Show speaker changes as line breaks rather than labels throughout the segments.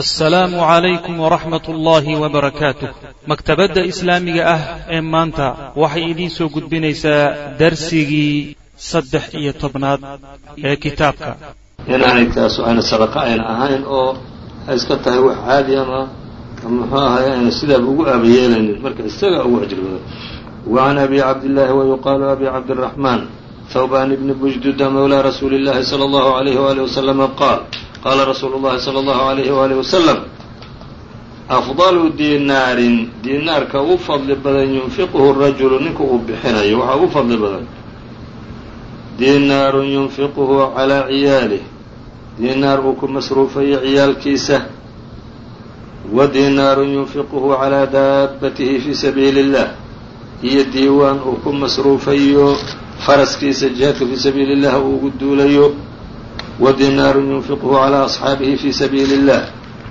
assalaamu calaykum waraxmat ullaahi wabarakaatuh maktabadda islaamiga ah ee maanta waxay idiin soo gudbinaysaa darsigii saddex iyo tobnaad ee kitaabka.
Inaanay taasu ayna sadaqa ayna ahayn oo ay iska tahay wax caadi ama muxuu ahay ayna sidaaba ugu aabayeelaynin marka isaga ugu ajri wacan abi cabdillaahi wayuqaalu abi cabdiraxmaan thawban bni bujduda mawlaa rasuuli llahi sala allahu alayhi waali wasalama qaal qaala rasuulu llahi sala allahu alayhi waalihi wasalam afdalu dinaarin dinaarka ugu fadli badan yunfiquhu rajulu ninka uu bixinayo waxaa ugu fadli badan dinaarun yunfiquhu calaa ciyaalih dinaar uu ku masruufayo ciyaalkiisa wa dinaarun yunfiquhu calaa daabatihi fii sabiili illah iyo diiwaan uu ku masruufayo faraskiisa jihaadka fii sabiili illah uu ugu duulayo wa dinaarun yunfiquhu calaa asxaabihi fii sabiili illah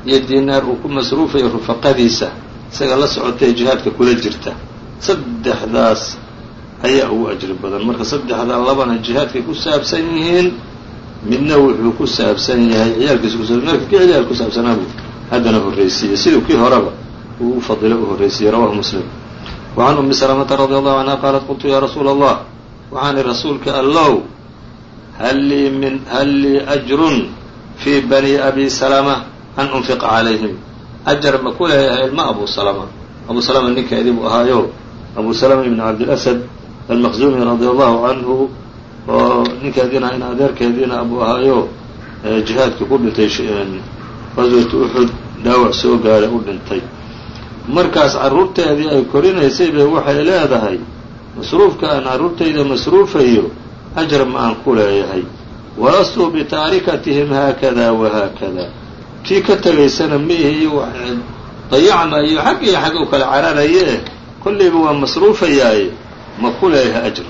iyo dinaar uu ku masruufayo rufaqadiisa isaga la socotay jihaadka kula jirta saddexdaas ayaa ugu ajri badan marka saddexdaa labana jihaadkay ku saabsan yihiin midna wuxuu ku saabsan yahay ciyaalkiisa kusa marka kii ciyaal ku saabsanaabu haddana horreysiiyey siduu kii horeba uu fadilo u horreysiiyey rawahu muslim wa can ummi salamata radi allahu canha qaalat qultu yaa rasuula allah waxaani rasuulka allow hal lii ajrun fii bani abi salama an unfiqa calayhim ajar ma ku leeyahay ilma abu salama abu salama ninkeedii buu ahaayo abu salama ibn cabdilasad almaqzumi radia allahu canhu oo ninkeediina in adeerkeediina abuu ahaayo jihaadkii ku dhintay qaswatu uxud dhaawac soo gaadhay u dhintay markaas carruurteedii ay korinaysay bay waxay leedahay masruufka aan carruurtayda masruufayo ajar ma aan ku leeyahay walastu bitaarikatihim haakada wahaakada kii ka tegaysana miihi iyo xag iyo xag u kala cararaye kollayba waa masruufayaaye ma ku leeyahay ajr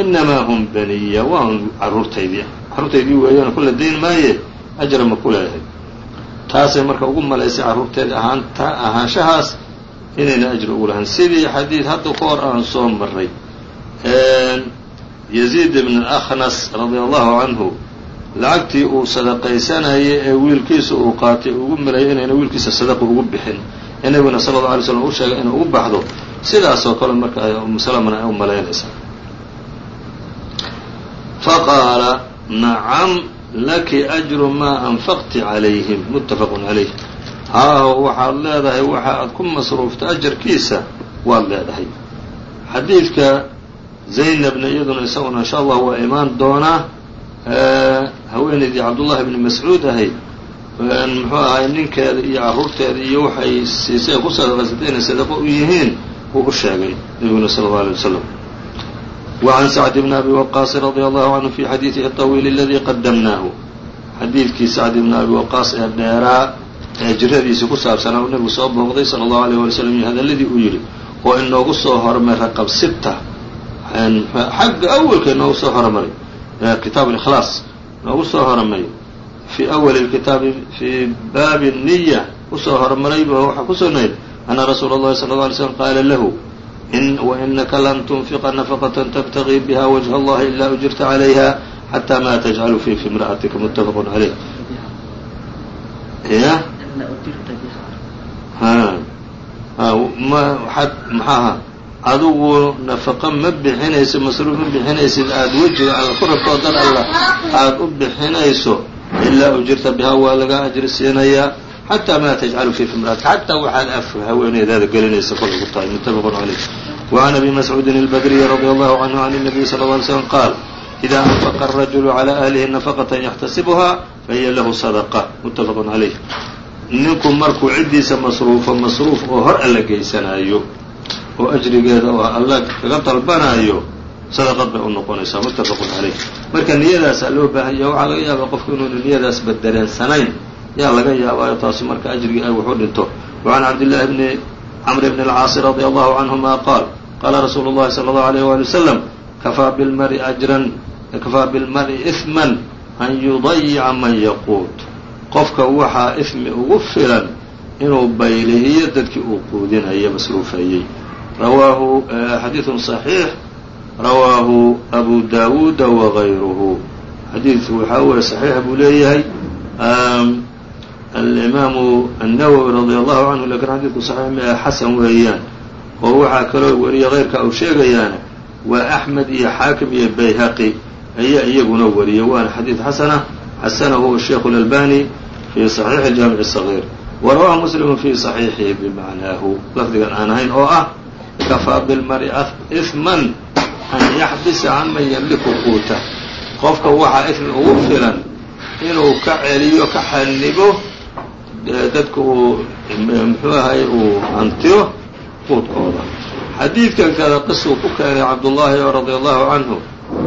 inamaa hum baniya waan carruurtaydii carruurtaydii weeyaan kula dayn maaye ajra ma ku leeyahay taasay marka ugu malaysay carruurteeda ahaanta ahaanshahaas inayna ajri ugu lahayn sidii xadiid hadda ka hor aan soo maray yaziid ibn akhnas radia allahu canhu lacagtii uu sadaqaysanayay ee wiilkiisa uu qaatay ugu malayay inayna wiilkiisa sadaqa ugu bixin. Ee nabiguna sala alla alay slam u sheegay inay ugu baxdo. Sidaasoo kale marka ay umu salamana ay u faqaala nacam laki ajru maa anfaqti calayhim. Muttafaqun calayh haaho waxaad leedahay waxa aad ku masruufta ajarkiisa waad leedahay. Xadiidka zaynabna iyaduna isaguna insha allah waa imaan doonaa haweenaydii cabdullahi bni mascuud ahayd muxuu ahay ninkeeda iyo carruurteeda iyo waxay siisay ku sadaqaysatay sadaqo u yihiin uu u sheegay nabiguna sala allau alay wasalam wa can sacd bni abi waqaasin radia allahu canhu fi xadiidihi aطawiil aladii qadamnaahu xadiidkii sacd ibni abi waqaas ee dheeraa ee jiradiisii ku saabsanaa uu nebigu soo booqday sala allahu alayh wali slam iyo hadalladii uu yidhi oo inoogu soo hormay raqab sita xagga awalka inoogu soo hormaray kitaab اlikhlaas noogu soo hormay fii awali kitaabi fii baabi niya usoo hormarayba waxaa kusoo nayd ana rasuula اllahi sala اله alay slm qaala lahu wainaka lan tunfiqa nafaqata tabtagii biha wajha allahi ila ujirta calayha xata ma tajcalu fi fi imra'atika muttafaq calayh ya maxaad maxaaha adigu nafaqo ma bixinayso masruuf ma bixinaysid aada wejiga alla ku dan alla aada u bixinayso ilaa ujirta bihaa waa laga ajri siinayaa. Xataa maa tajcalu fii imraatik xataa waxaad af haweeneydaada gelinaysa kolay ku tahay. Muttafaqun calayh wacan abi mascuudin albadriyi radi allahu canhu can inabiy sala lla alay slam qaal ida anfaqa arajulu calaa ahlihi nafaqatan yaxtasibuhaa fahiya lahu sadaqa. Muttafaqun calayh ninku markuu ciddiisa masruufo masruuf oo hor alla geysanaayo oo ajrigeeda oo alla kaga dalbanaayo sadaqad bay u noqonaysaa muttafaqun calayh marka niyadaasaa loo baahanya waxaa laga yaabaa qofku inuuna niyadaasba dareensanayn yaa laga yaabaayo taasi marka ajrigii ay waxu dhinto. Wacan cabdillahi bni camr bni alcaasi radia allahu canhuma qaal qaala rasuulu llahi sala allahu alayh wali wasalam kafaa bilmari ajran kafaa bilmari ihman an yudayica man yaquut. Qofka waxaa ifmi ugu filan inuu baylihiyo dadkii uu quudinaya masruufayey rawaahu xadiidun صaxiix rawaahu abu dawuuda wagayruhu xadiidku waxaa weeye صaxiix buu leeyahay alimaamu الnawowi radi allahu canhu lakin xadiidku saxiix ma xasan weeyaan oo waxaa kaloo wariya keyrka uu sheegayaana waa axmed iyo xaakim iyo bayhaqi ayaa iyaguna wariya waana xadiid xasana xasanahu sheikhu اlalbani fi صaxiixi jaamic الصغيir warawahu muslimu fi صaxiixihi bimacnaahu lafdigan aan ahayn oo ah kafaa bilmari ifman an yaxbisa canman yamliku quuta. Qofka waxaa ifmi ugu filan inuu ka celiyo ka xanibo dadka uu muxuu ahay uu hantiyo quudkooda xadiidkan kada qisuu ku keenay cabdullaahi oo radia allahu canhu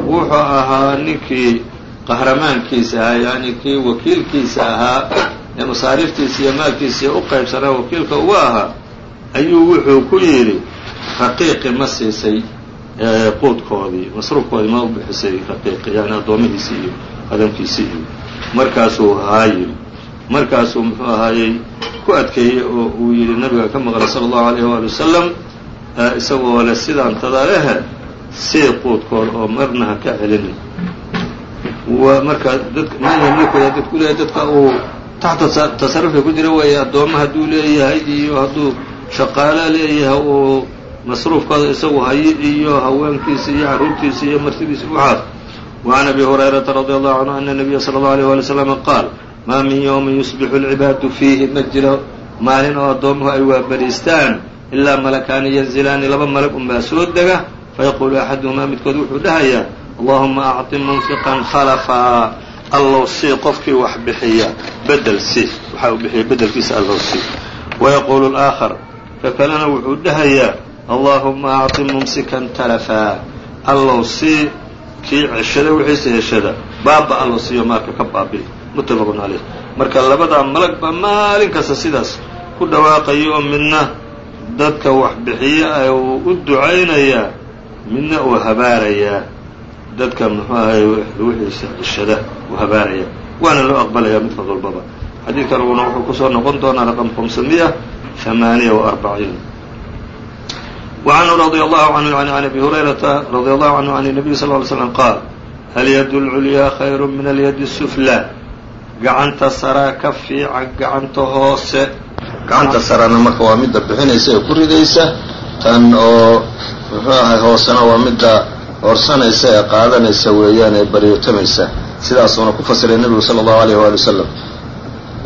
wuxuu ahaa ninkii qahramaankiisa ahaa yani kii wakiilkiisa ahaa ee masaariiftiisa iyo maalkiisa u qaybsanaa wakiilka uga ahaa ayuu wuxuu ku yidhi raqiiqi ma siisay quudkoodii masruufkoodii ma u bixisay raqiiqi yani addoomihiisii iyo qadamkiisii iyo markaasuu haa yidhi markaasuu muxuu ahaayey ku adkeeyey oo uu yidhi nabiga ka maqlay sala allahu alayh waali wasalam isagoo le sidaan tadalehe sii quudkood oo marna ha ka celinin marka dadka man yamlikuda dadku leeyahay dadka uu taxta tasarufka ku jira weeye addooma hadduu leeyahay iyo hadduu shaqaalo leeyahay uu masruufkooda isagu hayi iyo haweenkiisa iyo carruurtiisa iyo martidiisa ucaas wacan abi hurayrata radi allahu canhu ana nabiya sala allau alيyh wali wslam qaal maa min yowmin yusbixu alcibaadu fiihi ma jiro maalin oo addoomuhu ay waabadhiistaan ilaa malakaani yanzilaani laba malag unbaa soo dega. Fayaquulu axaduhumaa midkood wuxuu dhahayaa allahuma acti munfiqan khalafaa allow sii qofkii wax bixiya bedel si waxa uu bixiya bedelkiisa allow si wayaquulu alaakhar ka kalena wuxuu dhahayaa allaahumma acti mumsikan talafaa allow sii kii ceshada wixiisa heshada. Baaba allow siiyo maalka ka baabi. Muttafaqun caleyh marka labadaa malag baa maalin kasta sidaas ku dhawaaqayo oo midna dadka wax bixiye uu u ducaynayaa midna uu habaarayaa dadka muxuu ahay wixiisa ceshada uu habaarayaa waana loo aqbalayaa midkan walbaba xadiidkan uguna wuxuu ku soo noqon doonaa raqam hamsamiya hamaaniya wa arbaciin. وعنه رضي الله عنه عن أبي هريرة رضي الله عنه عن النبي صلى اه عليه وسلم قال اليد العليا خير من اليد السفلى gacanta saraa ka fiican gacanta hoose gacanta sarana marka waa midda bixinaysa ee ku ridaysa tan oo muxuu ahay hoosena waa midda horsanaysa ee qaadanaysa weeyaan ee baryotamaysa sidaasuuna ku fasiray nebigu sala allahu alayh waali wasalam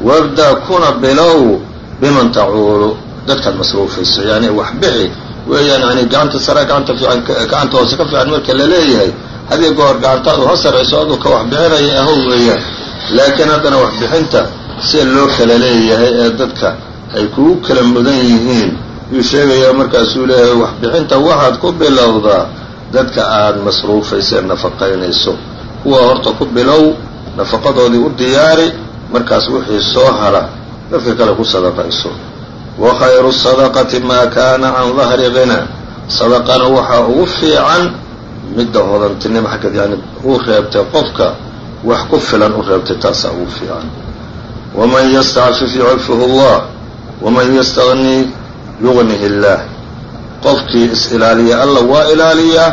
wabda kuna bilow biman tacuulu dadkaad masruufayso yani wax bixi weeyaan yani gacanta saraa gacanta fiican gacanta hoose ka fiican marka la leeyahay haddii goor gacantaadu ha sarayso aduu ka wax bixinaya ahow weeyaan. Laakiin haddana waxbixinta sida loo kala leeyahay ee dadka ay kugu kala mudan yihiin yuu sheegayaa markaasuu leeyahay waxbixinta waxaad ku bilowdaa dadka aad masruufaysa nafaqaynayso. Kuwa horta ku bilow nafaqadoodii u diyaari markaas wixii soo hara dadka kale ku sadaqayso wa khayru sadaqati maa kaana can dahri ghina sadaqana waxaa ugu fiican midda hodantinimo xaggeed yani uu reebtay qofka wax ku filan u reebtay taasaa ugu fiican waman yastacfif yucifhu اllah waman yastagni yugnih اllaah qofkii is-ilaaliya alla waa ilaaliyaa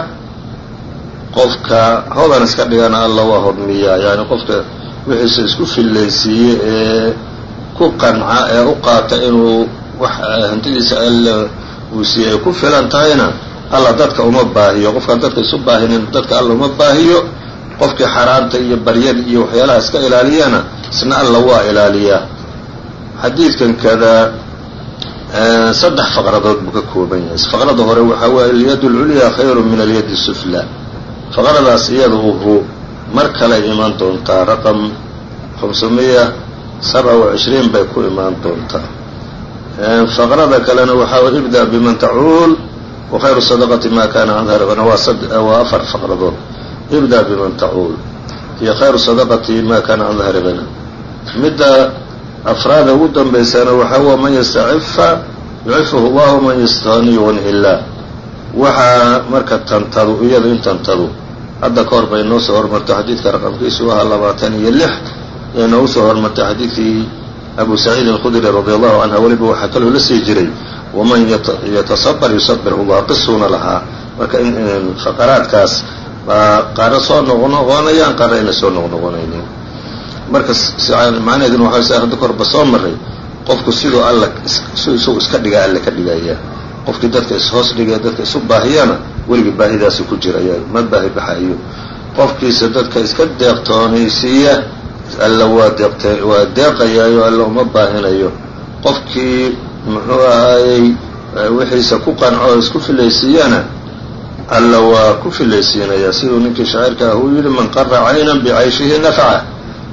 qofka hodan iska dhigana alla waa hodmiyaa yani qofka wixiisa isku fillaysiiye ee ku qanca ee u qaata inuu wax hantidiisa alla uu siiyey ay ku filan tahayna alla dadka uma baahiyo. Qofkaan dadka isu baahinin dadka alla uma baahiyo. Qofkii xaraanta iyo baryada iyo waxyaalaha iska ilaaliyana isna alla waa ilaaliyaa. Xadiidkan kada saddex faqradood buu ka kooban yahay. Faqrada hore waxaa waaye alyadu lculyaa khayru min alyadi sufla faqradaas iyada uhu mar kale imaan doontaa raqam hamsumiya sabca wa cishriin bay ku imaan doontaa faqrada kalena waxaa way ibda biman tacuul wa khayru sadaqati ma kana adharna waa afar faqradood ibda biman tacuul iyo khayru sadaqati ma kana hina midda afraada ugu dambaysana waxaa wa man yastacifa yucifuhu llah waman yastagni yugnih illaah waxaa marka tantadu iyadu in tantadu hadda ka hor bay noo soo hormartay xadiidka raqamkiisu ahaa labaatan iyo lix ee noogu soo hormartay xadiidkii abu saciid alkhudri radi allahu canha weliba waxaa kaloo la sii jiray waman yatasabar yusabirhu llah qisuuna lahaa marka faqaraadkaas baa qaarna soo noqnoqonayaan qaarna ayna soo noqnoqonaynin marka macnaheeduna waxaa sa hadda korba soo maray qofku siduu alla siduu iska dhigaa alle ka dhigaya qofkii dadka ishoos dhigaya dadka isu baahiyana weligii baahidaasi ku jiraya ma baahi baxayo qofkiisa dadka iska deeqtoonaysiiya alla waa deeqayaayo alla uma baahinayo. Qofkii muxuu ahaayey wixiisa ku qanco qancoo isku filaysiiyana alla waa ku filaysiinaya. Siduu ninkii shaciirka ah uu yidhi man qara caynan bicayshihi nafaca.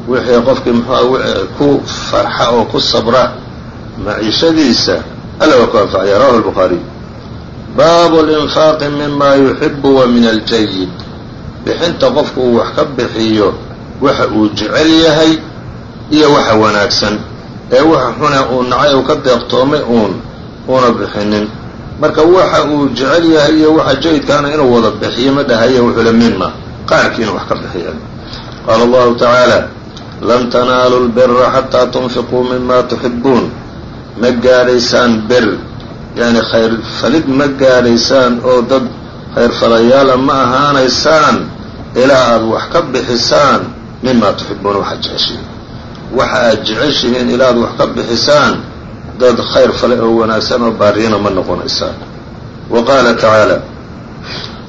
Wixii qofkii muxuu ku farxa oo ku sabra maciishadiisa alla waa ku anfacaya. Rawahu lbukhaariy baabu linfaaqi mima yuxibu wa min aljayid bixinta qofku uu wax ka bixiyo waxa uu jecel yahay iyo waxa wanaagsan. Ee waxa xune uu nacay uu ka deeqtoomay uun uuna bixinin. Marka waxa uu jecel yahay iyo waxa jayidkaana inuu wada bixiyo ma dhahaye wuxuu mima qaarkii inuu wax ka bixiya qaala allahu tacaala lan tanaalu lbira xataa tunfiquu mima tuxibuun ma gaadhaysaan bir yani khayr falid ma gaadhaysaan oo dad khayr falayaala ma ahaanaysaan ilaa aada wax ka bixisaan mima tuxibuuna waxaad jeceshihiin waxa aad jeceshihiin ilaa aad wax ka bixisaan dad khayr fale oo wanaagsan oo baariyana ma noqonaysaan wa qaala tacaala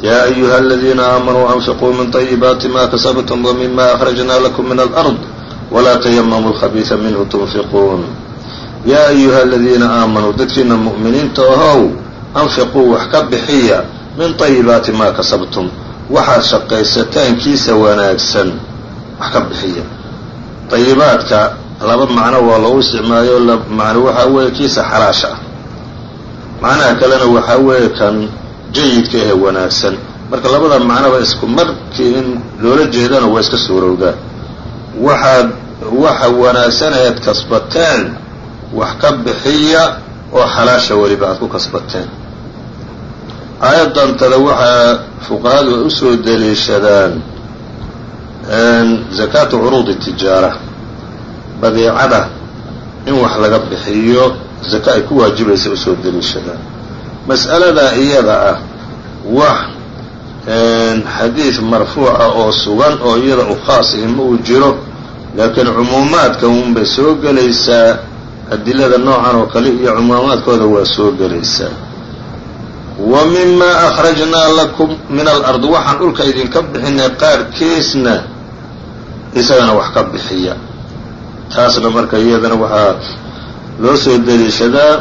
yaa ayuha aladiina aamanuu anfiquu min طayibaati ma kasabtum wa mima akhrajna lakum min alأrض walaa tayamamu lkhabiisa minhu tunfiquun yaa ayuha aladiina aamanuu dadkiina mu'miniinta ahow anfiquu wax ka bixiya min طayibaati maa kasabtum waxaad shaqaysataankiisa wanaagsan wax ka bixiya طayibaadka laba macno waa lagu isticmaayo macno waxaa weeye kiisa xalaasha ah. Macnaha kalena waxaa weeye kan jayidka ahe wanaagsan. Marka labada macnoba isku markii in loola jeedana waa iska suurowdaa waxaad waxa wanaagsan eed kasbateen wax ka bixiya oo xalaasha weliba aad ku kasbateen. Aayaddantada waxaa fuqahadu ay u soo daliishadaan zakaatu curuudi tijaara. Badeecada in wax laga bixiyo zaka ay ku waajibaysa u soo daliishadaan mas'aladaa iyada ah wax xadiid marfuuca oo sugan oo iyada u khaas ihi ma uu jiro laakiin cumuumaadka unbay soo gelaysaa. Adilada noocan oo kale iyo cumuumaadkooda waa soo gelaysaa wa mima akhrajnaa lakum min alard waxaan dhulka idinka bixinay qaarkiisna isagana wax ka bixiya. Taasna marka iyadana waxaa loo soo deliishadaa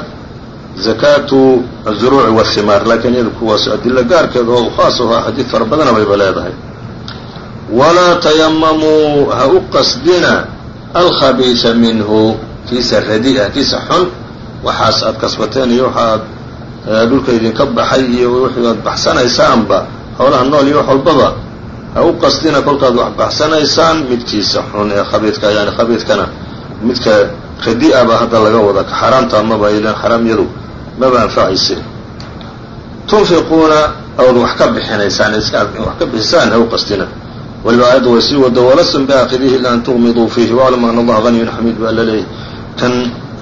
zakaatu azuruuci wahimaar laakiin iyada kuwaas adilo gaarkeeda oo khaas aho xadiid fara badana bayba leedahay. Walaa tayamamuu ha u qasdina alkhabiisa minhu kiisa radi-a kiisa xun waxaas aad kasbateen iyo waxaad dhulka idinka baxay iyo wixii aad baxsanaysaanba howlaha nool iyo wax walbaba ha u qasdina kolkaad wax baxsanaysaan midkiisa xun ee khabiidka yani khabiidkana midka radi-a baa hadda laga wada ka xaaraamta maba ilan xaraamyadu maba anfacayse. Tunfiquuna ood wax ka bixinaysaan wax ka bixisaan ha u qasdina. Waliba aayadda way sii wado walastum biaakidihi ila an tuqmiduu fiihi waclamu ana allaha haniyun xamiid baa la leeyahy kan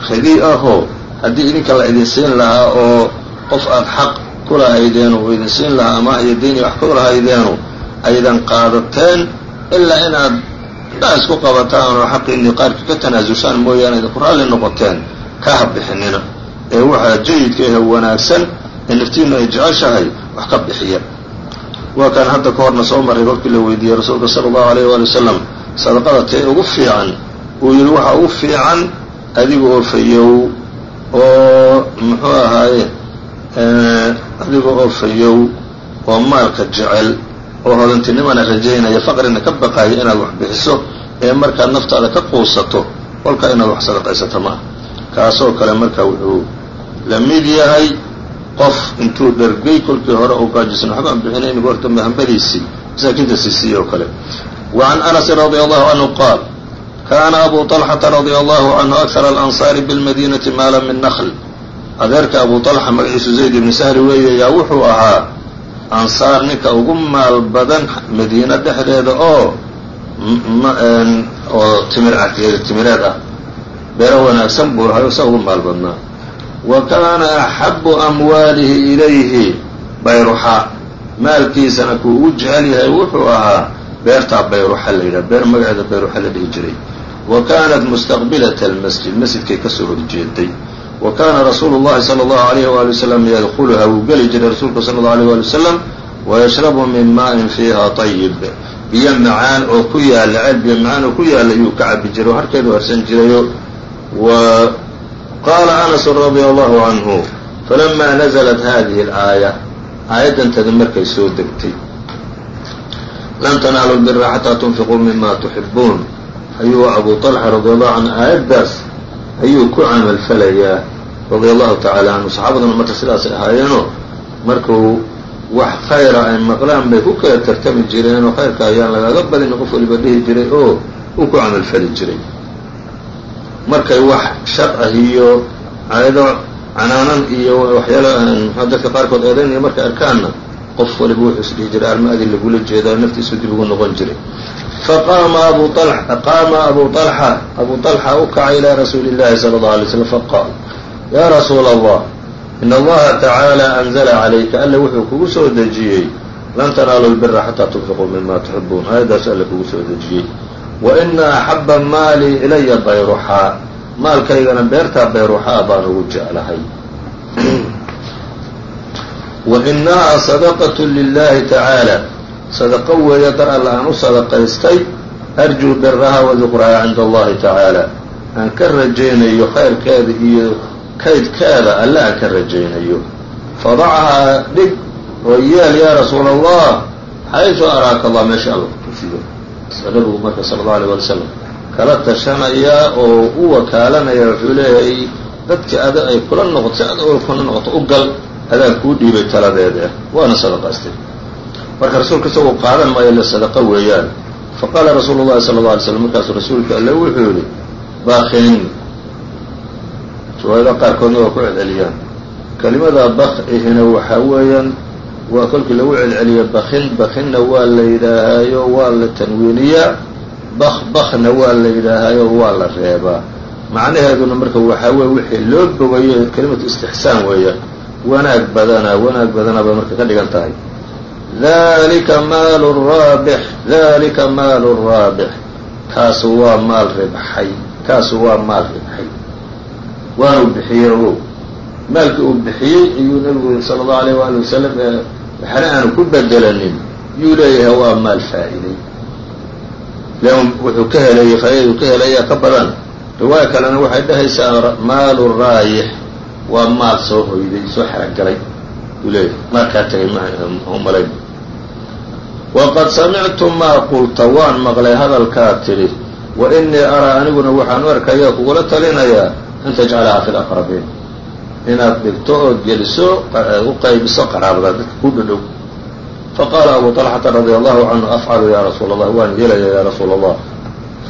radi ahoo haddii idinka la idin siin lahaa oo qof aad xaq ku lahaydeenu uu idin siin lahaa ama iyo diini wax ku lahaydeenu aydan qaadateen ilaa inaad dhaa isku qabataan oo xaqiinii qaarkii ka tanaasushaan mooyaane idinku raalli noqoteen ka ha bixinina. Ee waxaa jayidka ahe wanaagsan ee naftiinu ay jeceshahay wax ka bixiya. Waa kaan hadda ka horna soo marray kolkii la weydiiyey rasuulka sala allahu alayh waali wasalam sadaqada tee ugu fiican uu yidhi waxaa ugu fiican adiga oo fayow oo muxuu ahaaye adiga oo fayow oo maalka jecel oo hodantinimana rajaynaya faqrina ka baqaaya inaad wax bixiso ee markaad naftaada ka quusato kolkaa inaad wax sadaqaysato ma ah kaasoo kale marka wuxuu la mid yahay qof intuu dhergay kolkii hore oo gaajisan waxba aan bixinayn goor dambe hambadiisii masaakiinta siisii oo kale. Wa can anasin radia allahu canhu qaal kaana abu طalxata radia allahu canhu akthar alansaari bilmadinati maala min nakhl adeerka abu talxa magaciisu zayd ibni sahli weeye yaa wuxuu ahaa ansaar ninka ugu maal badan madiina dhexdeeda oo oo timir timireed ah. Beero wanaagsan buu lahay oo ugu maal badnaa. Wa kaana axabu amwaalihi ilayhi bayruxa. Maalkiisana kuu ugu jecel yahay wuxuu ahaa beertaa bayruxa la yidhaha beer magaceeda bayruxa la dhihi jiray. Wa kaanat mustaqbilata almasjid masjidkay ka soo horjeeday wa kana rasuulu الlahi salى الlahu عalيyh wali waslm yadkuluha wuu geli jiray rasuulku salى الlaه عalيه wali waslm wayashrabu min maءin fiiha طayib biyo macaan oo ku yaala ceel biyo macaan oo ku yaala ayuu ka cabi jiray oo harkeedu harsan jirayo wa qaala anas radي allahu canhu falama naزlat hadihi اlaaya aayaddantada markay soo degtay lan tanaalu lbira xataa tunfiquu mima tuxibuun ayuu abu طalxa radi allahu canhu aayaddaas ayuu ku camalfalayaa radia allahu tacaala canhu saxaabaduna marka sidaasay ahaayeenoo markuu wax khayra ay maqlaan bay ku kala tartami jireenoo khayrka ayaan lagaga badin qof waliba dhihi jiray oo uu ku camalfali jiray. Markay wax shar ah iyo aayado canaanan iyo waxyaala dadka qaarkood eedaynaya markay arkaanna qof waliba wuxuu is dhihi jiray armaadii lagula jeedaa naftiisu dib ugu noqon jiray faqaama abu qaama abu طalxa abu طalxa u kacay ilaa rasuuli اllahi salى اlه alay slm faqaal ya rasuula allah in allaha tacaala anzla calayka alle wuxuu kugu soo dejiyey lan tanaalu lbira xataa tunfiquu mima tuxibuun aayaddaas alle kugu soo dejiyey wa ina axaba maalii ilaya bayruxaa maalkaygana beertaa bayruxaa baan ugu jeclahay wa inahaa sadaqatu lilahi tacaala sadaqo weeye dar alla aan u sadaqaystay arjuu biraha wa dukraha cinda allahi tacaala aan ka rajaynayo khayrkeeda iyo kaydkeeda alle aan ka rajaynayo fadachahaa dhig oo yeel yaa rasuula allah xaysu araaka allah meesha alla kutusiyo nabigu marka sala allau alay wali slam kala tashanayaa oo u wakaalanaya wuxuu leeyahay dadkii ada ay kula noqoto si ad kula noqoto u gal adaan kuu dhiibay taladeeda waana sadaqaystay. Marka rasuulka isagoo qaadan maayo le sadaqa weeyaan. Faqaala rasuulu llahi sala alla alay slam markaasuu rasuulka alle wuxuu yihi bakin riwaayada qaarkoodna waa ku celceliyaan. Kelimada bakihina waxaa weeyaan waa kolkii lagu celceliyo bakin bakinna waa la yidhaahaayo waa la tanwiiniyaa. Bak bakna waa la yidhaahaayo waa la reebaa. Macnaheeduna marka waxaa weye wixii loo bogayo kelimatu istixsaan weeya wanaag badana wanaag badana bay marka ka dhigan tahay. Dalika maalu raabix dalika maalu raabix. Kaasu waa maal ribxay kaasu waa maal ribxay waanu bixiyey o maalkii uu bixiyey ayuu nabigu sala allahu alayh waali wasalam ee waxna aanu ku bedelanin yuu leeyahay waa maal faa'iday. Lan wuxuu ka helay faaidadu ka helayaa ka badan. Riwaaya kalena waxay dhahaysaa maalu raayix waa maal soo hoyday soo xeragalay yuu leeyahay maalkaa tagay mmalayn waqad samictu maa qulta waan maqlay hadalkaa tidhi wa inii araa aniguna waxaan u arkayaa kugula talinayaa an tajcalahaa fi laqrabiin inaad dhigto ood geliso u qaybiso qaraabada dadka ku dhadhow faqaala abu طalxata radia allahu canhu afcalu ya rasuula allah waan yeelaya ya rasuula allah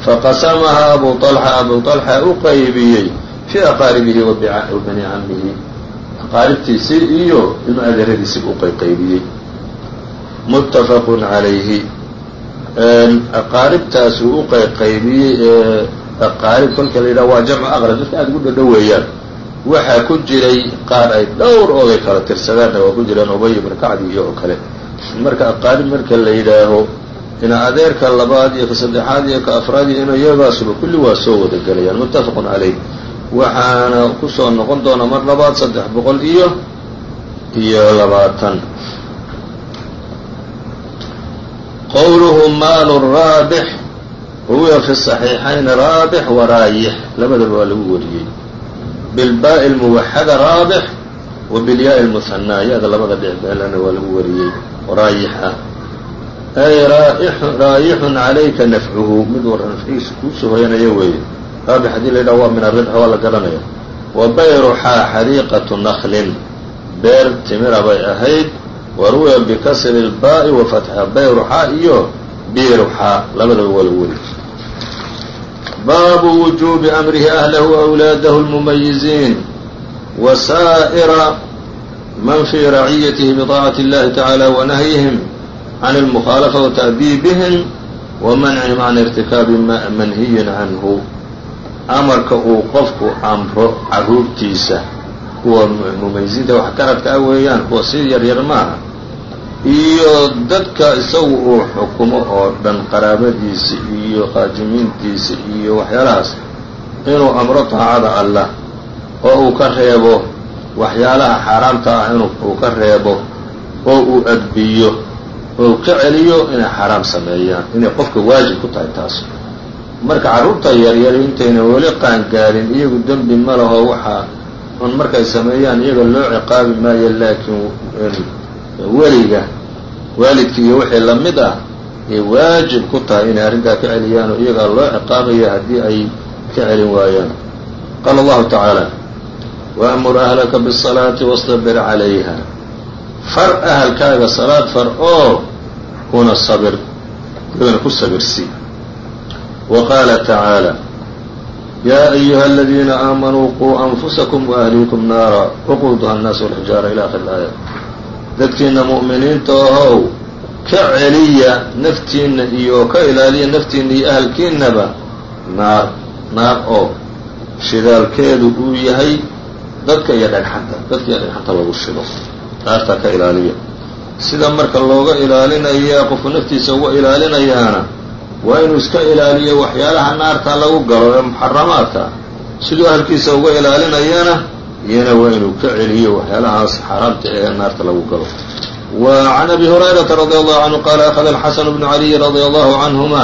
faqasamahaa abu طalxa abu طalxa u qaybiyey fii aqaaribihi wa bani camihi aqaaribtiisii iyo ilma adeeradiisii u qayqaybiyey muttafaqun calayhi. Aqaaribtaasuu u qayqaybiyey ee aqaarib kolka la yidhaha waa jamcu aqrab dadka aada ugu dhadhow weeyaan waxaa ku jiray qaar ay dhowr oday kala tirsadaanna waa ku jiraan ubay ibnu kacbi iyo oo kale. Marka aqaarib marka la yidhaaho ina adeerka labaad iyo ka saddexaad iyo ka afraad iyo ina iyagaasuba kulli waa soo wada gelayaan. Muttafaqun calayh waxaana kusoo noqon doona mar labaad saddex boqol iyo iyo labaatan qowluhu maalu raabix wahuwa fi صaxiixayn raabix waraayix labadaba waa lagu wariyey bilbaaءi اlmuwaxada raabix wa bilyaa اlmuhanaa ya-da labada dhicbeelana waa lagu wariyey raayix ah ay raayixun calayka nafcuhu mid war nafcigiisa kuusoo hoyanaya weeye raabix haddii la yidhaha waa min aribx waa la garanaya wa bayruxaa xadiiqatu naklin beer timira bay ahayd wa ruwiya bikasri اlbaa'i wa fatxa bayruxaa iyo biruxaa labadaba waa lagu wariyey baabu wujuubi amrihi ahlahu wawlaadahu اlmumayiziin wa saa'ira man fii raciyatihi biطaacati اllahi tacaala wa nahyihim can اlmukhaalafa wa ta'diibihim wa mancihim can irtikaabi manhiyin canhu amarka uu qofku amro carruurtiisa kuwa mumayisiinta wax garadka ah weeyaan kuwa si yaryar maaha iyo dadka isagu uu xukumo oo dhan qaraabadiisa iyo qaajimiintiisa iyo waxyaalahaas inuu amro taacada allah oo uu ka reebo waxyaalaha xaaraamta ah in uu ka reebo oo uu adbiyo oo ka celiyo inay xaaraam sameeyaan inay qofka waajib ku tahay taas marka carruurta yaryari intayna weli qaangaarin iyagu dembi ma laho waxaa un markay sameeyaan iyaga loo ciqaabi maayo laakiin weliga waalidka iyo wixii la mid ah ay waajib ku tahay inay arrintaa ka celiyaan oo iyagaa loo ciqaabaya haddii ay ka celin waayaan. Qaala allahu tacaala waamur ahlaka biالsalaati wastabir calayha. Far ahalkaaga salaad far oo kuna sabir iyagana ku sabirsi wa qaala tacaala yaa ayuha aladiina aamanuu quu anfusakum waahliikum naara waquuduha annaas walxijaara ila akhir aaya dadkiina mu'miniinta ahow ka celiya naftiinna iyo ka ilaaliya naftiinna iyo ahalkiinaba naar naar oo shidaalkeedu uu yahay dadka iyo dhagxanta dadka iyo dhagxanta lagu shido naartaa ka ilaaliya sida marka looga ilaalinaya qofku naftiisa uga ilaalinayaana waa inuu iska ilaaliyo waxyaalaha naarta lagu galo ee muxaramaadka. Siduu ahalkiisa uga ilaalinayana iyana waa inuu ka celiyo waxyaalahaas xaaraamta ee naarta lagu galo. Wa can abi hurayrata radi allahu canhu qaala akhada alxasanu bnu caliyi radia allahu canhuma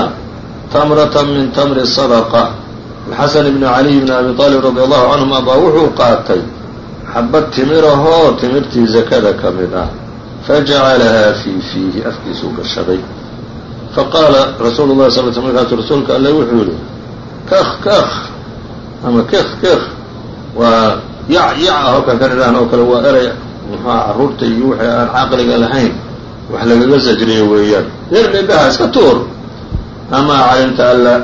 tamrata min tamri sadaqa. Alxasan bnu caliy bni abi aalib radi allahu canhuma baa wuxuu qaatay xabad timirahoo timirtii zakada ka mid ah. Fajacalahaa fii fiihi afkiisuu gashaday faqaala rasuulu llahi sal sl markaasu rasuulka alle wuxuu yihi kakh kakh ama kekh kekh waa yac yac ah halkan kan idhahan oo kale waa eray muxuaa carruurta iyo wixii aan caqliga lahayn wax lagaga sajriyo weeyaan yermidhaha iska tuur amaa calimta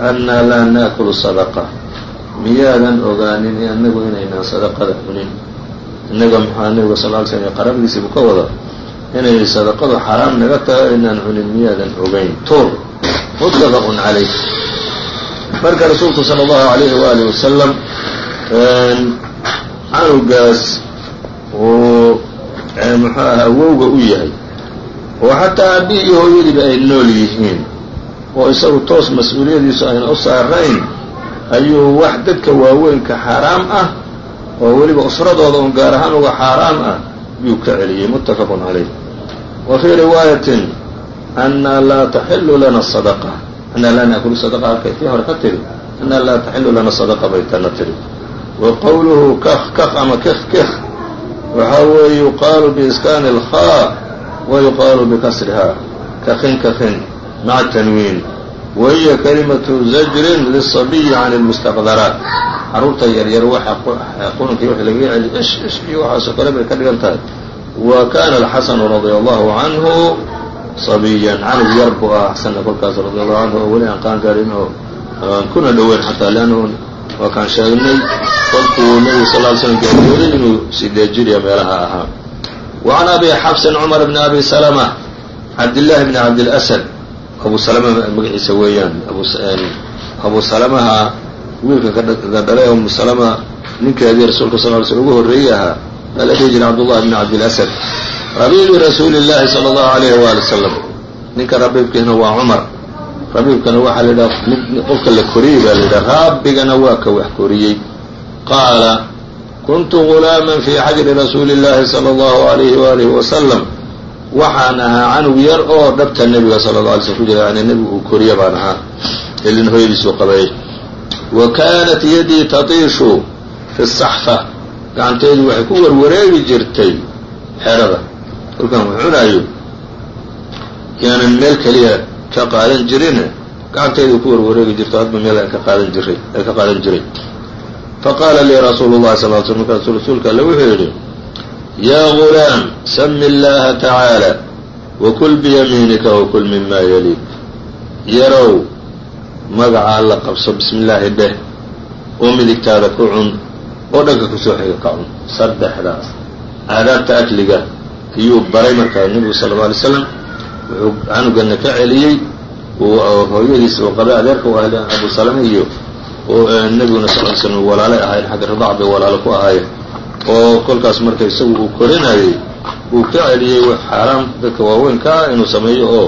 annaa laa naakulu sadaqa miyaadan ogaanin anagu inaynaan sadaqada cunin innaga muxua nabiga sal ly slm qarabadiisiibu ka wada inay sadaqadu xaraam naga tahay inaan cunin miyaadan ogeyn. Tuur. Muttafaqun calayh. Marka rasuulku sala allahu alayhi waalihi wasalam canugaas uu muxuu aha awowga u yahay. Oo xataa aabbihi iyo hooyadiiba ay nool yihiin oo isagu toos mas'uuliyadiisu ayna u saarayn ayuu wax dadka waaweynka xaaraam ah oo weliba usradooda un gaar ahaan uga xaaraam ah yuu ka celiyey muttafaqun calayh wa fii riwaayatin anaa laa taxilu lana sadaqa anaa laa naakulu sadaqa halkay tii hore ka tiri anaa laa taxilu lana sadaqa bay tana tiri wa qowluhu kakh kakh ama kikh kikh waxaa weeye yuqaalu biiskaani alkhaa wa yuqaalu bikasrihaa kakhin kakhin maca tanwiin wahiya kalimatu zajrin lisabiyi can lmustaqdaraat carruurta yaryar waxa qurunkai wa laga celi ish ish iyo waxaasoo kale bay ka dhigan tahay wa kana alxasanu radia allahu canhu sabiyan. Canug yar buu ah xasanna kolkaas radia allahu canhu oo weli aan qaan garin oo aan kuna dhoweyn xataa leannahu waa kaan sheegnay. Kolkuu nebigu sal ly slam geeriyooday inuu sideed jiriya meelaha ahaa. Wa can abi xabsin cumar bni abi salama cabdillahi bni cabdilasad abu salama magaciisa weeyaan. Abu salamaha wiilka ka dhalay umu salama ninkeedii rasuulka sal ly slm ugu horreeyey ahaa baa la dhihi jiray cabdullahi bni cabdilasad rabiibi rasuuli llahi sala allahu alayhi waali wasalam ninka rabiibkiina waa cumar rabiibkana waxaa la yidhaha qofka la koriyey baa la yidhaha raabigana waa ka wax koriyey. Qaala kuntu gulaaman fii xajri rasuuli llahi sala allahu alayhi waalihi wasalam waxaan ahaa canug yar oo dhabta nebiga sala la alay slm ku jira yani nebigu uu koriya baan ahaa. Ilin hooyadiisuu qabay. Wa kaanat yadii tatiishu fi saxfa gacanteedu waxay ku warwareegi jirtay xerada. Kolkaan wax cunaayo yaanan meel keliya ka qaadan jirine gacanteedu ku warwareegi jirto hadba meel ka qaadan jiray ay ka qaadan jiray faqaala lii rasuulu llahi sal l sl markaasu rasuulka alle wuxuu yidhi yaa gulaam sami اllaha tacaala wakul biyamiinika wakul mima yaliik. Yarow magaca alla qabso bismi illaahi dheh oo midigtaada ku cun oo dhanka ku soo xiga ka cun saddexdaas aadaabta akliga ayuu baray markaa nebigu sala alla alay slam wuxuu canugana ka celiyey hooyadiisa oo qabay adeerka u ahay abu salame iyo nebiguna sal ly slam walaalay ahaayeen xagga ridaac bay walaalo ku ahaayeen. Oo kolkaas marka isagu uu korinayay uu ka celiyey xaaraam dadka waaweynka ah inuu sameeyo oo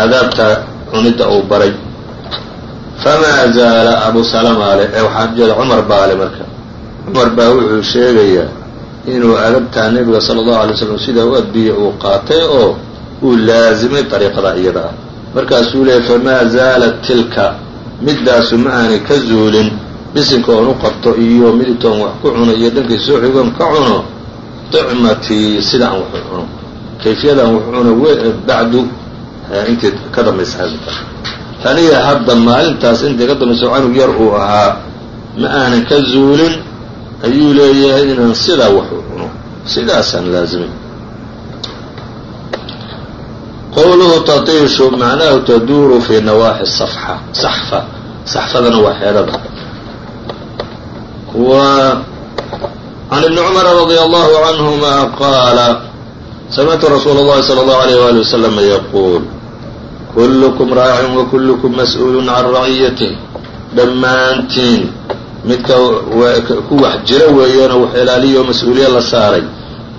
aadaabta cunidda uu baray. Famaa zaala abu salama le ee waxaan jeeda cumar baa le marka cumar baa wuxuu sheegayaa inuu adabtaa nebiga sala allahu alay slam sidaa u adbiya uu qaatay oo uu laasimay dariiqada iyada. Ah markaasuu leeyay famaa zaalat tilka? Middaasu ma aanay ka zuulin. Bisinka oon u qabto iyo miditoon wax ku cuno iyo dhankii soo xigoon ka cuno dicmatii sida aan wax u cuno. Kayfiyadaan wax cuno bacdu intii ka dambaysa taniya hadda maalintaas intii ka dambaysa canug yar uu ahaa. Ma aanan ka zuulin ayuu leeyahay inaan sidaa wax u cuno sidaasaan laazimay qowluhu tatiishu macnahu taduuru fii nawaaxi safxa saxfa saxfadana waa xeedhada w can ibni cumara radia allahu canhuma qaala samictu rasuula اllahi salى اllahu alayh wali waslama yaquul kullukum raacin wa kullukum mas-uulun can raciyatih dhammaantiin midka ku wax jira weeyaanoo wax ilaaliyo mas'uuliya la saaray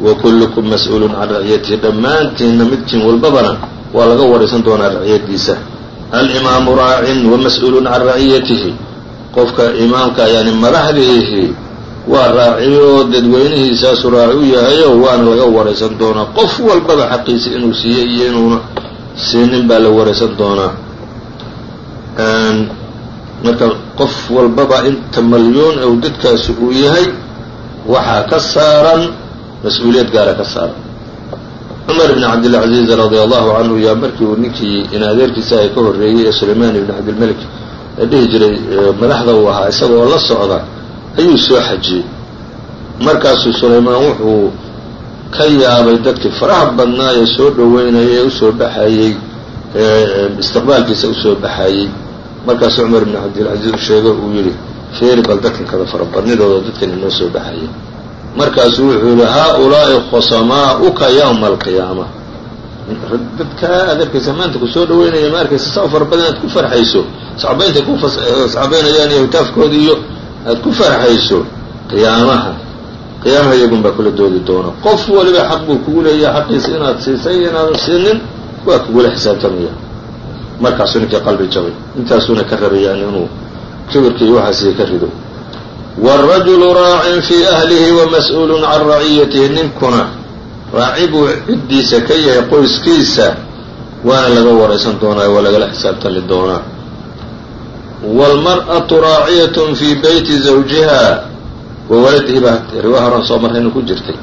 wa kullukum mas'uulun can raciyatihi dhammaantiinna midkiin walbabana waa laga waraysan doonaa raciyadiisa alimaamu raacin wa mas'uulun can raciyatihi qofka imaamka yani madaxdiihi waa raaciyo dadweynihiisaasu raaci u yahayo waana laga waraysan doonaa. Qof walbaba xaqiisa inuu siiyey iyo inuuna siinin baa la waraysan doonaa marka qof walbaba inta malyuun ou dadkaasi uu yahay waxaa ka saaran mas'uuliyad gaara ka saaran. Cumar ibn cabdilcaziiz radia allahu canhu yaa markii uu ninkii in adeerkiisa ay ka horreeyey ee sulaymaan ibn cabdilmelik ee dhihi jiray madaxda uu ahaa isagoo la socda ayuu soo xajiyey. Markaasuu sulaymaan wuxuu ka yaabay dadkii faraha badnaa ee soo dhoweynaya ee u soo baxayey istiqbaalkiisa u soo baxayey markaasuu cumar ibn cabdilcaziiz u sheego uu yidhi feeri bal dadkan kada farabadnidooda dadkan inoo soo baxayay markaasuu wuxuu yihi haa-ulaa'i khusamaa'uka yowma alqiyaama dadkaa aad arkaysa maanta ku soo dhaweynaya ma arkaysa saa fara badan aad ku farxayso. Sacbayntay ku sacbaynayaan iyo hitaafkooda iyo aad ku farxayso qiyaamaha. Qiyaamaha iyagun baa kula doodi doona. Qof waliba xaq buu kugu leeyahay xaqiisa inaad siisay iyo inaadan siinin waa kugula xisaabtamaya markaasuu ninkii qalbi jabay intaasuuna ka rabay yani inuu kibirka iyo waxaasiya ka rido wاrajulu raacin fii ahlihi wamas-uulun can raciyatihi ninkuna raaci buu ciddiisa ka yahay qoyskiisa waana laga waraysan doonaa waa lagala xisaabtami doonaa wاlmarأaةu raaciyat fii beyti zawjiha wa waladihi baa riwaa horan soo marrayna ku jirtay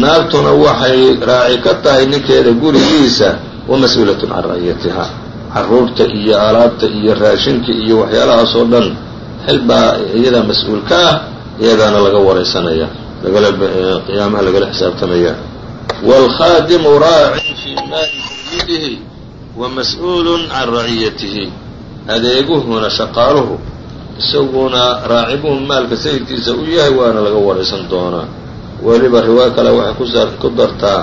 naagtuna waxay raaci ka tahay ninkeeda gurigiisa wamas-uulat can raciyatiha carruurta iyo alaabta iyo raashinka iyo waxyaalahaas oo dhan xil baa iyadaa mas'uul ka ah iyadaana laga waraysanaya qiyaamaha lagala xisaabtamaya. Wاlkhaadimu raacin fii maali sayidihi wa mas'uulun can raciyatihi adeeguhuna shaqaaluhu isaguna raacibuu maalka sayidkiisa u yahay waana laga waraysan doonaa. Weliba riwaayo kale waxay ku dartaa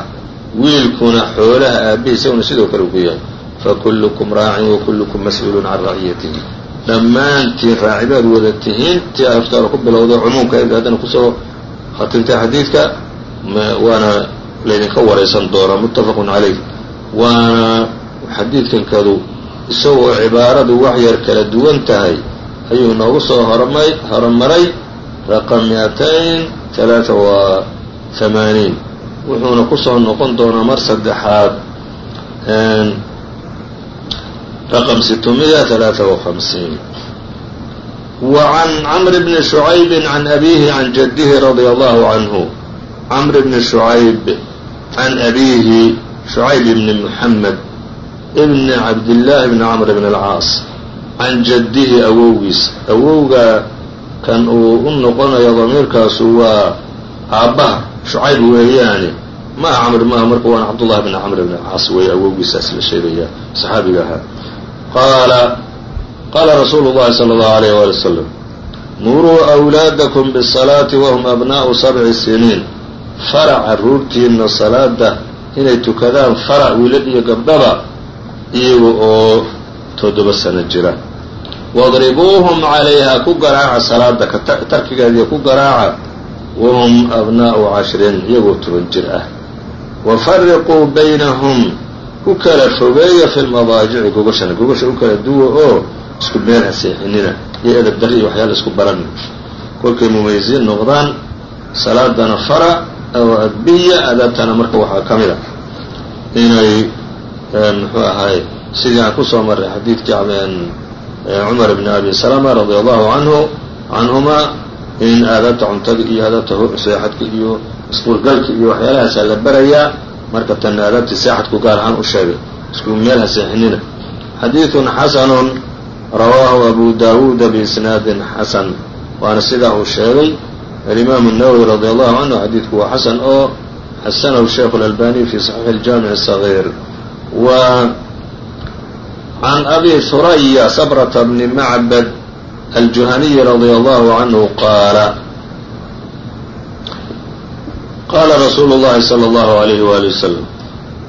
wiilkuna xoolaha aabihi isaguna sidoo kale ku yahay fakullukum raacin wakullukum mas'uulun can raciyatihi dhammaantiin raacibaad wada tihiin tii aftaara ku bilowda cumuumkaeed haddana ku soo khatimtay xadiidka waana laydinka waraysan doonaa muttafaqun calayh waana xadiidkankadu isagoo cibaaradu wax yar kala duwan tahay ayuu noogu soo hormay horumaray raqam mi-atayn talaata wa hamaaniin wuxuuna ku soo noqon doonaa mar saddexaad raqم ستمية ثلاثة وخمسين وعن cمر بن شعyب عن أبيه عن جده رضي الله عنه cمر بن شعyب عن أبيه شعyب بن محمد بن عبدالله بن cمر بن الcاaص عن جده awowgiis awowga kan uu u noqonayo ضميirkaasu waa aabbaha شhucayb weeyaani maha cمr maha marka waana cabdاللahi بن cمر بن الcاaص weeye awowgiisaas la sheegaya صxaabiga ahaa qaala qaala rasuulu llahi sala allahu alayh waali wasalam muruu awlaadakum bisalaati wahum abnaa'u sabci siniin farac carruurtiina salaada inay tukadaan farac wiilad iyo gabdhaba iyaga oo toddoba sano jira wadribuuhum calayha ku garaaca salaada tarkigeediya ku garaaca wahum abnaa'u cashrin iyagoo toban jir ah wafariquu baynahum ku kala fogeeya fi lmadaajici gogashana gogasha u kala duwa oo isku ha seexinina. Iyo edab darri iyo waxyaala isku baran. Kolkay mumayisiin noqdaan salaadana fara oo adbiya adaabtana marka waxaa ka mid a. Inay muxuu ahaay sidii aan ku soo marray xadiidkii cumar bni abi salama radia allahu canhu canhumaa in aadaabta cuntada iyo aadaabta seexadka iyo isqurgalka iyo waxyaalahaasa la berayaa marka tanna adaabtii saaxadku gaar ahaan u sheegay isku meel ha seexinina. Xadiidun xasanun rawaahu abu daawuuda biisnaadin xasan. Waana sidaa uu sheegay alimaamu nawowi radia allahu canhu xadiidku waa xasan oo xasanahu sheikhu اlalbaniy fi saxiixi aljaamici sagiir wa can abi suraya sabrata bni macbad aljuhaniyi radia allahu canhu qaala qaala rasuulu اllahi salى اllahu alayh wali wasalam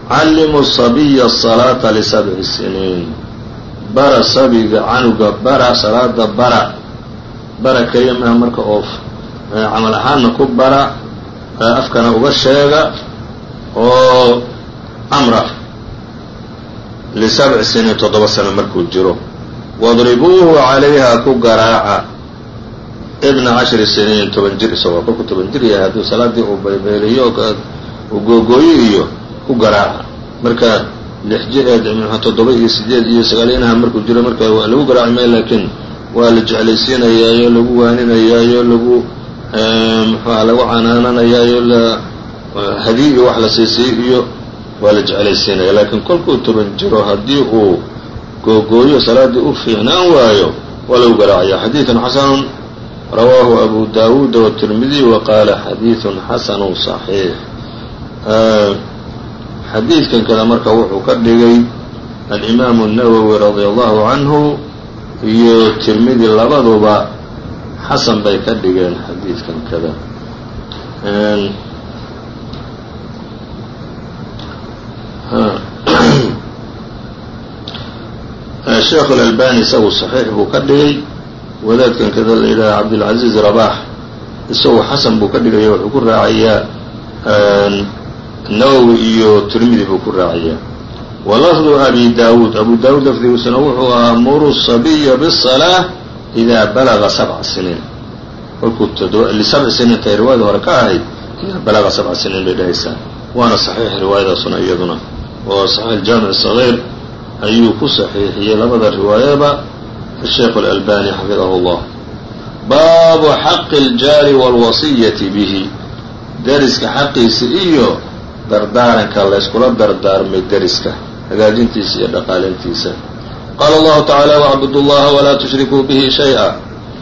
callimuu sabiya الصalaata lisabci siniin bara sabiga canuga bara salaada bara bara keliya maha marka oo camal ahaanna ku bara afkana uga sheega oo amra lisabci siniin toddoba sano markuu jiro wadribuuhu calayha ku garaaca ibna cashri siniin toban jir isagoo kolku toban jir yahay hadduu salaadii uu baybeeliyo uu googooyo iyo ku garaaca marka lix jireed toddoba iyo sideed iyo sagaal inaha markuu jiro marka waa lagu garaaci maya laakiin waa la jeclaysiinayaayo lagu waaninayaayo lagu muxuuha lagu canaananayaayo hadiy iyo wax la siisiy iyo waa la jeclaysiinaya. Laakiin kolkuu toban jiro haddii uu googooyo salaaddii u fiicnaan waayo waa lagu garaacaya. Xadiidun xasanun rawaahu abu daawuuda watirmidiy wa qaala xadiidun xasanun صaxiix xadiidkan kada marka wuxuu ka dhigay alimaamu الnawowi radia allahu canhu iyo tirmidi labaduba xasan bay ka dhigeen xadiidkan kada sheekhu اlalbani isagu صaxiix buu ka dhigay wadaadkan kada la yidhaha cabdilcaziiz rabaax isagoo xasan buu ka dhigaya wuxuu ku raacayaa nawowi iyo tirmidi buu ku raacayaa. Walafdu abi daawuud abu daawuud lafdiguusana wuxuu ahaa muru sabiya bisalaa idaa balaga sabca siniin. Kolkuu lisabci siniin tay riwaayada hore ka ahayd idaa balaga sabca siniin bay dhahaysaa waana saxiix riwaayadaasuna iyaduna. Oo saxiix jaamic sagiir ayuu ku saxiixiyey labada riwaayaba. sheikh اlalbani xafidahu اllah baabu xaqi اljaari wاlwasiyati bihi deriska xaqiisa iyo dardaaranka layskula dardaarmay deriska hagaajintiisa iyo dhaqaalintiisa qaala allahu tacaala wacbud اllaha walaa tushrikuu bihi shay-a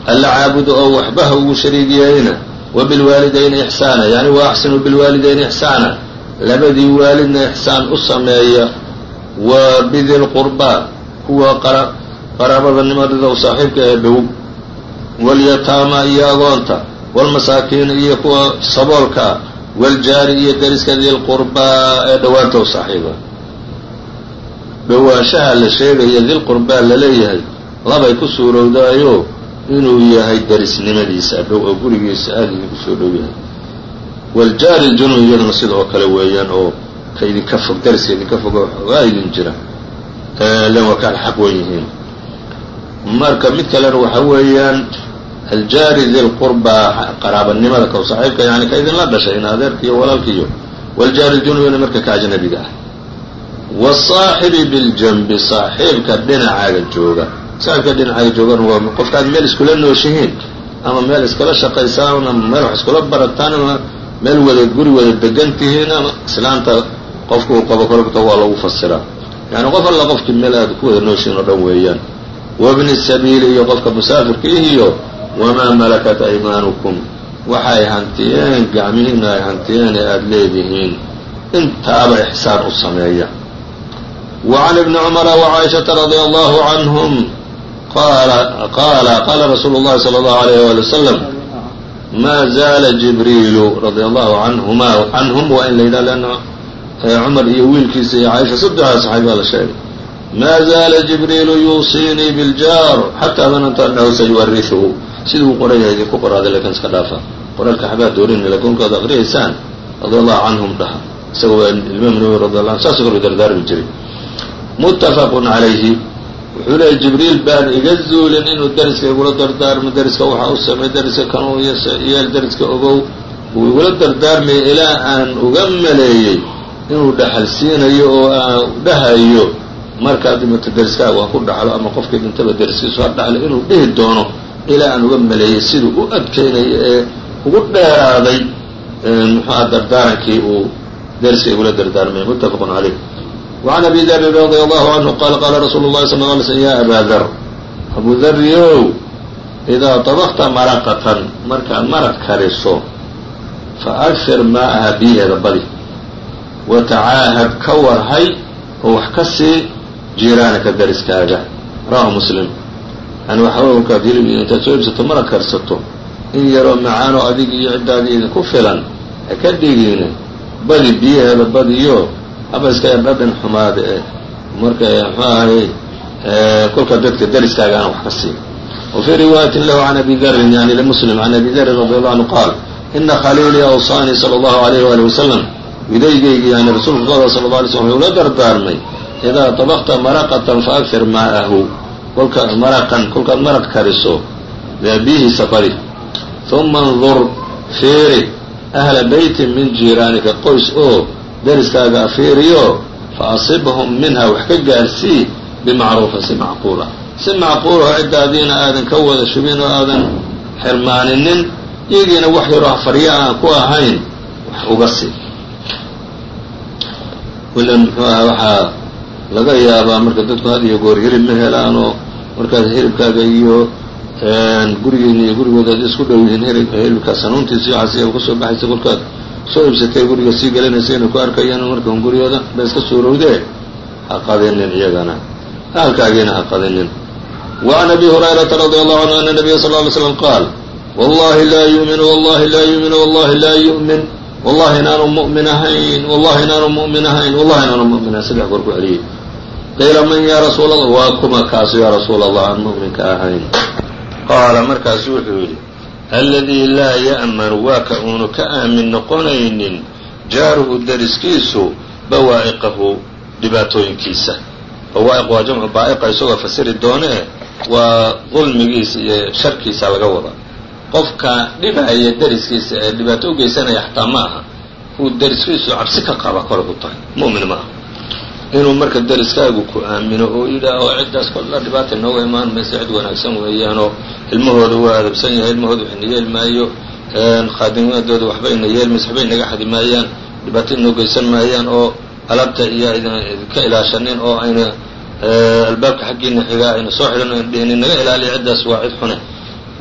alla caabuda oo waxba ha ugu shariig yeelina wabilwaalidayni ixsaana yani wa axsinuu bilwaalidayni ixsaana labadii waalidna ixsaan u sameeya wa bidi lqurbaa kuwa qaraabada nimadada u saaxiibka ee dhow. Walyataama iyo agoonta waalmasaakiina iyo kuwa saboolka waljaari iyo deriska dilqurbaa ee dhowaanta u saaxiiba. Dhowaanshaha la sheegaya dilqurbaa la leeyahay labay ku suurowdaayo inuu yahay derisnimadiisa dhow oo gurigiisa aada idinku soo dhow yahay. Waljaari ljunub iyaduna sida oo kale weeyaan oo ka idinka fog deriska idinka fog oo xoogaa idin jira. Len waa xaq wen yihiin marka mid kalena waxa weeyaan aljaari dilqurbaa qaraabanimada ka saaxiibka yani ka idinla dhashay in adeerka iyo walaalka iyo waljaari junubina marka ka ajnabiga ah. Wasaaxibi biljanbi saaxiibka dhinacaaga jooga. Saaxiibka dhinacaaga joogana waa qofka aad meel iskula nooshihiin ama meel iskala shaqaysaan ama meel wax iskula barataan ama meel wada guri wada degan tihiin ama islaanta qofka uu qabo kolkta waa lagu fasiraa yani qof alla qofkii meel aad ku wada nooshihiin oo dhan weeyaan wabni sabiili iyo qofka musaafirka ihiyo wamaa malakat aymaanukum waxay hantiyeen gacmihiina ay hantiyeen ee aada leedihiin intaaba ixsaan u sameeya wa can ibni cumara wacaaishata radia allahu canhum qaala qaala rasuulu llahi sala allahu alayh wali wasalam maa zaala jibriilu radia allahu canhuma canhum waa in la yidhaha leanna cumar iyo wiilkiisa iyo caaisha saddexdaa saxaabaa la sheegay maa zaala jibriilu yuusiinii biljaar xataa danantu annahu sayuwarihuhu siduu qoran yahay idinku qoraaday laakiin iska dhaafa qoraalka xabaa doorin lakonkooda aqriyaysaan radia allahu canhum dhaha isagoo imaam nawowi radi alla anu saasoo kale dardaarmi jiray muttafaqun calayhi wuxuu leeyay jibriil baan iga zuulin inuu dariska igula dardaarmo dariska waxa u samey dariska kanuu yeel dariska ogow uu igula dardaarmaya ilaa aan uga maleeyey inuu dhaxal siinayo oo aan dhahayo markaad dhimato deriskaaga waa ku dhaxlo ama qofkii dhintaba derskiisu ha dhaxlo inuu dhihi doono ilaa aan uga maleeyay siduu u adkaynaya ee ugu dheeraaday muxuuha dardaarankii uu dersiga igula dardaarmay. Muttafaqun caleyh wacan abi darin radia allahu canhu qaala qaala rasuulu llahi sala lla alay ya abaa dar abu dariow idaa tabakta maraqatan markaad maraq kariso fa agfir maa'aha biyaheeda badi wa tacaahad ka warhay oo wax ka sii jiiraanaka dariskaaga rawahu muslim. Yani waxa wey markaad hilib intaad soo ibsato maraq karsato. In yaroo macaanoo adig iyo ciddaadii idinku filan ha ka dhigin badi biyaheeda badiyo haba iska dhadhan xumaada eh. Marka mxuu ahay kolka dadka dariskaaga aan wax ka siin. Wa fii riwaayatin lahu can abi darin yani limuslim can abi darin radi allahu anhu qaal ina khaliilii awsaanii sala allahu alayh waali wasalam widaygaygi yani rasuulka qada sala la alay slm wuxuu la dardaarmay idaa tabakta maraqatan faagfir maa'ahu kolka maraqan kolkaad maraq kariso biyihiisa badi uma ndur fiiri ahla beytin min jiiraanika qoys oo dariskaaga afiiriyo fa asibhum minha wax ka gaarsii bimacruufa si macquula si macquulaho ciddaadiina aadan ka wada shubin oo aadan xirmaaninin iyagiina wax yaroo hafarya aan ku ahayn wax uga sii ilan muxuu aha waxaa laga yaabaa marka dadku had iyo goor hilib ma helaan oo markaad hilibkaaga iyo gurigeena iyo gurigoodaad isku dhow yihiin hiribkaa sanuuntiisi casiya ka soo baxaysa kolkaad soo ibsatay guriga sii gelinaysa inay ku arkayaan marka un ba iska suurowdee ha qadinin iyagana. Ahalkaagiina ha qadinin. Wacan abi hurayrata radia allahu canhu ana nabiya sal ly slam qaal wallahi laa yumin wallahi laa yumin wallahi laa yumin wallahi inaanu mumin ahayn wallahi inaanu mumin ahayn wallahi inaanu mumin ahayn. Saddex goor ku celiyey qiila man ya rasuul allah waa kuma kaasu ya rasuul allah aan mu'minka ahayn. Qaala markaasu wuxuu yidhi alladii laa ya'manu waa ka uunu ka aamin noqonaynin. Jaaruhu dariskiisu bawaa'iqahu dhibaatooyinkiisa. Bawaa'iq waa jamcu baa'iqa isagoo fasiri doonee waa dulmigiisa iyo sharkiisa laga wada. Qofka dhibaya dariskiisa ee dhibaato u geysanaya xataa ma aha. Uu dariskiisu cabsi ka qaba kole ku tahay. Mu'min ma aha inuu marka dariskaagu ku aamino oo yidhaaho ciddaas kolla dhibaata inooga imaan maysa cid wanaagsan weeyaanoo ilmahooda waa adabsan yahay ilmahooda waxayna yeeli maayo khaadimimadooda waxba ina yeeli mayso waxba inaga xadi maayaan dhibaato inoo geysan maayaan oo alaabta iyo idinka ilaashanin oo ayna albaabka xaggiina xigaa ayna soo xidhan ayna dhihin inaga ilaaliya ciddaas waa cid xune.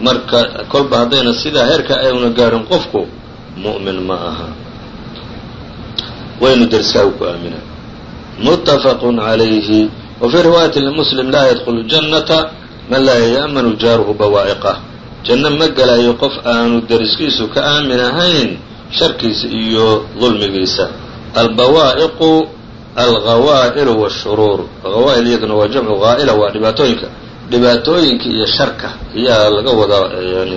Marka kolba haddayna sidaa heerka ayna gaarin qofku mu'min ma aha. Waynu dariskaagu ku aaminaa متفق عaليه وفي رواية لمسلم laa يدخل الجنة man laa yأmن jaaruhu bawaaئqه janno ma gelayo qof aanu deriskiisu ka aamin ahayn sharkiisa iyo dulmigiisa albawaaئqu alغawaaئl والshuruur awaaئl iyaduna waa jamcu ghaa'la waa dhibaatooyinka dhibaatooyinka iyo sharka ayaa laga wadaa yani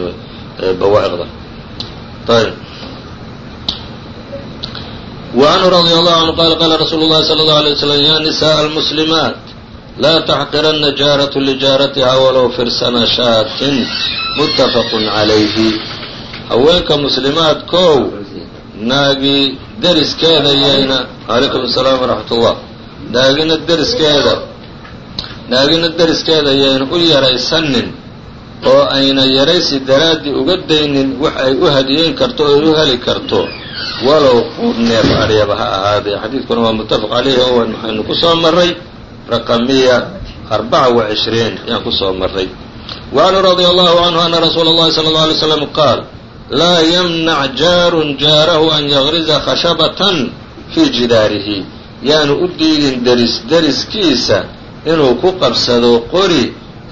bawaaئqda ayb وعنه رضي الله عنه قال قال رsuuل الlahi صلى الله عليه وسلم ya نساء المسلمaaت laa تxقirana جاaraة لجاarتha walow firsana shaatin متfq عalayhi haweenka muslimaadkow naagi deriskeeda yayna عalaykum السلام وraحmaة الlah naagina deriskeeda naagina deriskeeda yayna u yaraysanin oo ayna yaraysi daraaddii uga daynin wax ay u hadiyeyn karto oo ay u heli karto walow quud neef aryaba ha ahaadee xadiidkuna waa muttafaq caleyhi oo waxaynu ku soo marray raqamiya arbaca wa cishriin ayaan ku soo marray. Wa canhu radia allahu canhu ana rasuula اllahi sala اllau alay slam qaal laa yamnac jaarun jaarahu an yagriza khashabatan fii jidaarihi. Yaanu u diidin deris deriskiisa inuu ku qabsado qori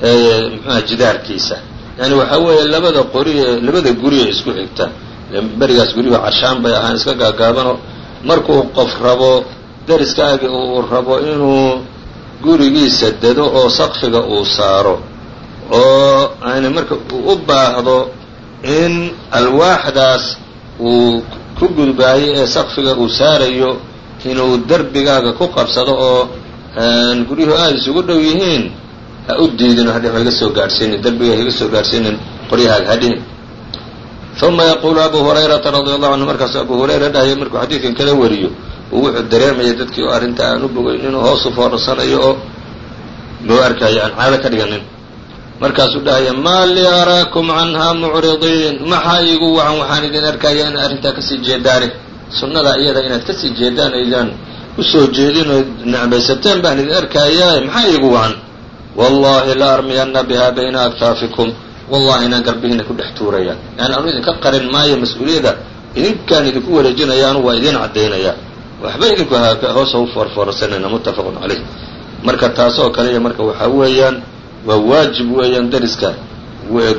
muxuha jidaarkiisa. Yani waxaa weeye labada qori labada guri ee isku xigta berigaas guriga carshaan bay ahaan iska gaagaabanoo markuu qof rabo deriskaagi uu rabo inuu gurigiisa dado oo saqfiga uu saaro oo ayna marka uu u baahdo in alwaaxdaas uu ku gudbaayo ee saqfiga uu saarayo inuu derbigaaga ku qabsado oo guryuhu aada isugu dhow yihiin ha u diidin oo hadhi iga soo gaadhsiinin derbiga iga soo gaadhsiinin qoryahaaga hadhihin uma yaquulu abu hurayrata radi allahu canhu markaasu abu hurayra dhahaya markuu xadiidkan kala wariyo uu wuxuu dareemaya dadkii oo arrinta aan u bogayn inuu hoosu foorarsanayo oo loo arkayo aan caado ka dhiganin markaasuu dhahaya maa lii araakum canhaa mucridiin maxaa iigu wacan waxaan idin arkaya in arrintaa ka sii jeedaane sunnadaa iyada inaad ka sii jeedaan aydaan u soo jeedin oo necbaysateen baan idin arkayaa maxaa iigu wacan wallahi la armiyanna biha bayna aktaafikum wallahi inaan garbihiina ku dhex tuuraya. Yani anu idinka qarin maayo mas'uuliyadda idinkaan idinku wareejinaya anu waa idin caddaynaya waxba idinku hoosa u foorfoorsanayna muttafaqun caleyh marka taasoo kale iyo marka waxaa weeyaan waa waajib weeyaan dariska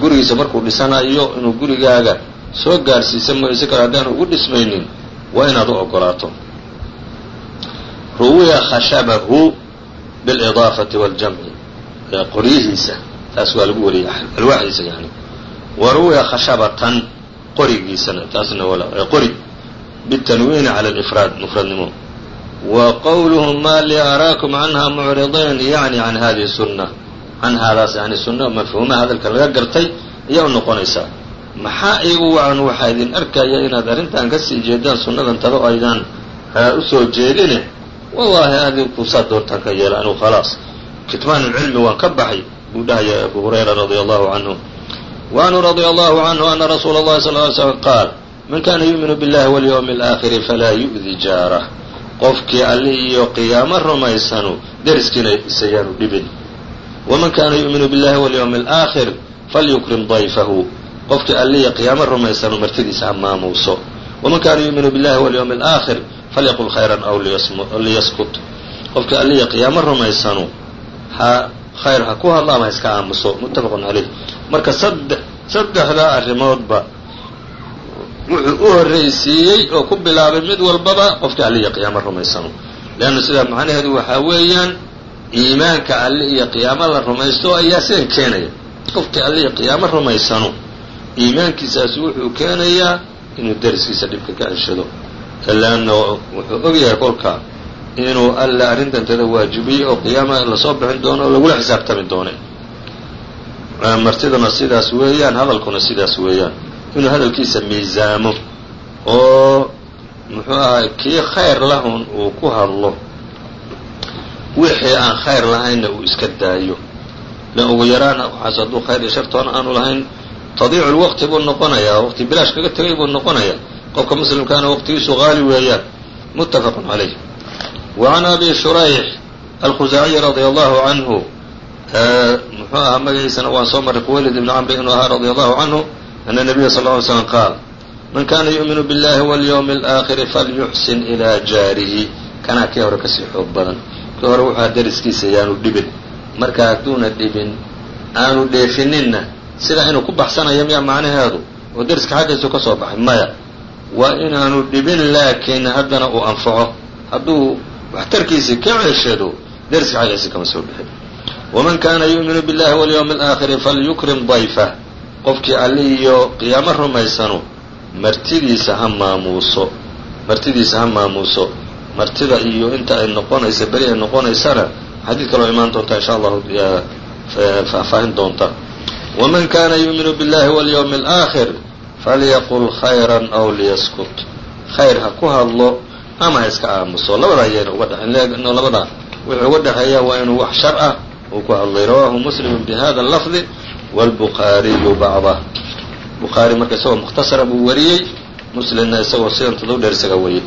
gurigiisa markuu dhisanayo inuu gurigaaga soo gaadhsiisa mooye si kale haddaanu ugu dhismaynin waa inaad u ogolaato. Ruwiya khashabahu bilidaafati waljamci qoryihiisa taas waa lagu wariyay alwaaxiisa yani. Wa ruwiya khashabatan qorigiisana taasna qori bitanwiini cala alifraad mufradnimo. Wa qowluhu ma li araakum canha mucridiin yani can hadihi sunna. Can haadaas yani sunna mafhuumaha hadalka laga gartay ayaa u noqonaysaa. Maxaa iigu wacan waxaa idin arkaya inaad arrintan ka sii jeedaan sunnadan tado aydaan u soo jeedine? Wallahi adinku saa doontaan ka yeela anigu khalaas. Kitmaan lcilmi waan ka baxay buu dhahaya abu hurayra radia allahu canhu wa anhu radia allahu canhu ana rasuula اllahi sal ly slm qaal man kana yuuminu biاllahi walyawmi اlaakhiri falaa yu'di jaarah qofkii alli iyo qiyaamo rumaysanu deriskiina isayaanu dhibin waman kana yu'minu biاllahi walyawmi اlaakhir falyukrim dayfahu qofkii alliya qiyaamo rumaysanu martidiisa ha maamuuso waman kana yu'minu biاllahi walyawmi اlaakhir falyaqul khayran aw liyaskut qofkii alliya qiyaamo rumaysanu ha khayr ha ku hadlo ama iska aamuso. Muttafaqun caleyh marka saddexdaa arrimoodba wuxuu u horraysiiyey oo ku bilaabay mid walbaba qofkii alli iyo qiyaamo rumaysano. Leanna sidaa macnaheedu waxaa weeyaan iimaanka alli iyo qiyaamo la rumaysto ayaa sidan keenaya. Qofkii alli iyo qiyaamo rumaysano iimaankiisaasi wuxuu keenayaa inuu deriskiisa dhibka ka ceshado. Leanna wuxuu ogyahay kolka inuu alla arrintantada waajibiyey oo qiyaama la soo bixin doono oo lagula xisaabtami doone. Martiduna sidaas weeyaan hadalkuna sidaas weeyaan. Inuu hadalkiisa miisaamo oo muxuu ahay kii khayr lahun uu ku hadlo wixii aan khayr lahaynna uu iska daayo. La ugu yaraan waxaas hadduu khayr iyo shartoona aanu lahayn tadiicu lwaqti buu noqonayaa waqti bilaash kaga tegay buu noqonayaa. Qofka muslimkaana waqtigiisu qaali weeyaan muttafaqun calayh وعn abi shurayx alkhuzaaciyi radia allahu canhu muxuu ahaa magaciisana waan soo marray quwaylid ibn camri inuu ahaa radia allahu canhu ana nabiya sal ly slm qaal man kana yu'minu biاllahi walyawmi اlآakhiri falyuxsin ilaa jaarihi kanaa kii hore kasii xoog badan kii hore wuxuu ahaa dariskiisa yaanu dhibin marka hadduuna dhibin aanu dheefininna sidaa inuu ku baxsanayo miya macnaheedu oo dariska xaggiisu ka soo baxay maya waa inaanu dhibin laakiin haddana uu anfaco hadduu waxtarkiisii ka ceeshado darsi xagiisi kama soo bixin. Waman kaana yu'minu billahi walyowmi alaakhiri falyukrim dayfa. Qofkii alle iyo qiyaamo rumaysanu martidiisa ha maamuuso. Martidiisa ha maamuuso. Martida iyo inta ay noqonaysa beri ay noqonaysana xadiid kaloo imaan doonta insha allahu faahfaahin doonta. Waman kaana yu'minu billahi walyawmi alaakhir falyaqul khayran aw liyaskut khayr ha ku hadlo ama ha iska aamuso labada ayayna uga dhexayn labada wuxuu uga dhexeeya waa inuu wax shar ah uu ku hadlay rawahu muslimu bihada lafdi wاlbukhaariyu bacdah bukhaari marka isagoo mukhtasara buu wariyey muslimna isagoo sidan todob dheer isaga wariyey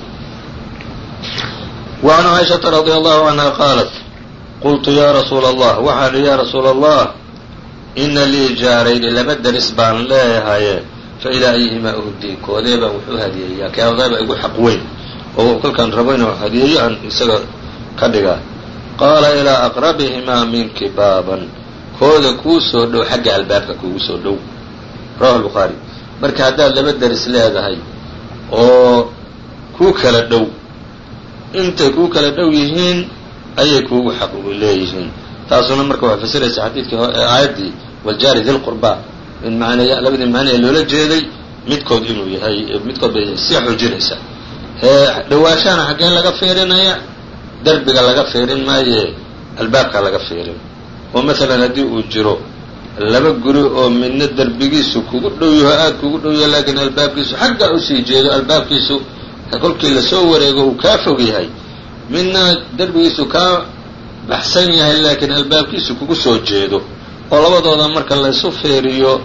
وعn caiشhaةa radي allahu canha qaalat qultu ya rasuula allah waxaan ihi ya rasuula allah ina lii jaarayni laba deris baan leeyahaye fa ilaa ayihimaa uhdi koodee baan wuxuu hadiyeeyaa keedeeba igu xaq weyn oo kolkaan rabo inuu hadiyeeyo aan isaga ka dhigaa. Qaala ilaa aqrabihimaa minki baaban kooda kuu soo dhow xagga albaabka kuugu soo dhow. Rawahu lbukhaari marka haddaad laba deris leedahay oo kuu kala dhow intay kuu kala dhow yihiin ayay kuugu xaq leeyihiin. Taasuna marka waxay fasiraysaa xadiidkii aayaddii waljaari dilqurbaa in macnaya labadii ee loola jeeday midkood inuu yahay midkood bay sii xoojinaysaa dhawaashahana xaggeen laga fiirinaya derbiga laga fiirin maaye albaabka laga fiirin. Oo masalan haddii uu jiro laba guri oo midna derbigiisu kugu dhow yaho aada kugu dhow yaho laakiin albaabkiisu xaggaa u sii jeedo albaabkiisu kolkii la soo wareego uu kaa fog yahay. Midna derbigiisu kaa baxsan yahay laakiin albaabkiisu kugu soo jeedo. Oo labadooda marka laysu feeriyo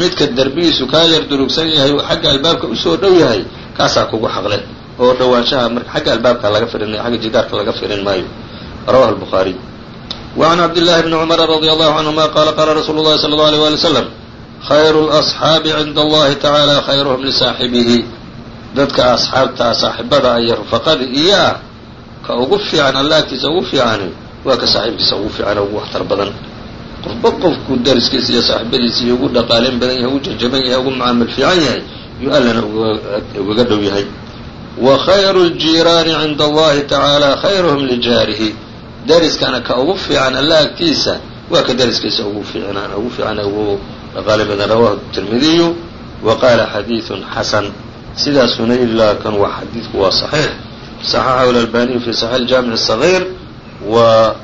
midka derbigiisu kaa yar durugsan yahay xagga albaabka u soo dhow yahay kaasaa kugu xaqle oo dhawaanshaha marka xagga albaabka laga firinay xagga jidaarka laga firin maayo rawahu الbخaariي وعn cabdاللahi بn cmr radي allahu canهuma qala qala rasuulu الlahi slى الlه عlيه wali wsلم khayru الأصxaabi cinda allahi tacaalى khayruhum lisaaxibihi dadka asxaabtaa saaxibada iyo rufaqada iyo ah ka ugu fiican alla agtiisa ugu fiicani waa ka saaxiibkiisa ugu fiican ugu waxtar badan qofba qofku dariskiisa iyo saaxibadiisa iyo ugu dhaqaaleyn badan yahay ugu jajaban yahay ugu mucaamil fiican yahay yuu allana ugaga dhow yahay وخير الجيران عند الله تعالى خيرهم لجاره deriskana ka ugu fiican alla agtiisa waa ka deriskiisa ugu fiicinaan ugu fiican ugu dhaqaali badan. Rawahu tirmidiyu wa qaala xadiidun xasan sidaasuna ilaa kan waa xadiidku waa saxiix. Saxaxahu lalbaniyu fi saxiix jaamic sagiir wa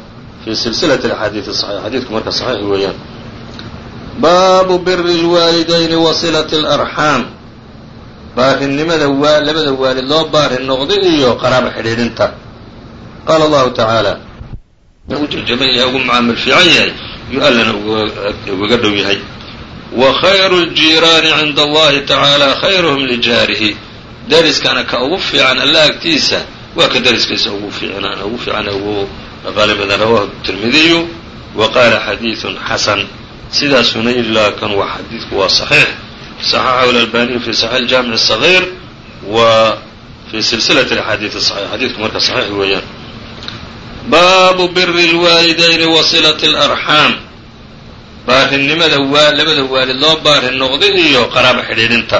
fi silsilati axaadiid saxiix xadiidku marka saxiix weeyaan. Baabu biri lwaalidayni wa silati alarxaam baarinimada waa labada waalid loo baari noqdo iyo qaraabo xidhiidhinta. Qaala allahu tacaala ugu jajaban yahay ugu mucaamil fiican yahay yuu allana ugaga dhow yahay. Wa khayru ljiiraani cinda allahi tacaala khayruhum lijaarihi. Dariskana ka ugu fiican alla agtiisa waa ka dariskiisa ugu fiicnaan ugu fiican ugu dhaqaale badan. Rawahu tirmidiyu wa qaala xadiidun xasan. Sidaasuna ilaa kan waa xadiidku waa saxiix صaxaxahu اlalbaniyu fi saxiix jaamic الصaغيir wa fi silsilaة اxaadiiث صaxiix xadiidku marka saxiix weeyaan baabu biri اlwaalidayni wa silaة اlarxaam baarinimada waa labada waalid loo baari noqdo iyo qaraabo xidhiidhinta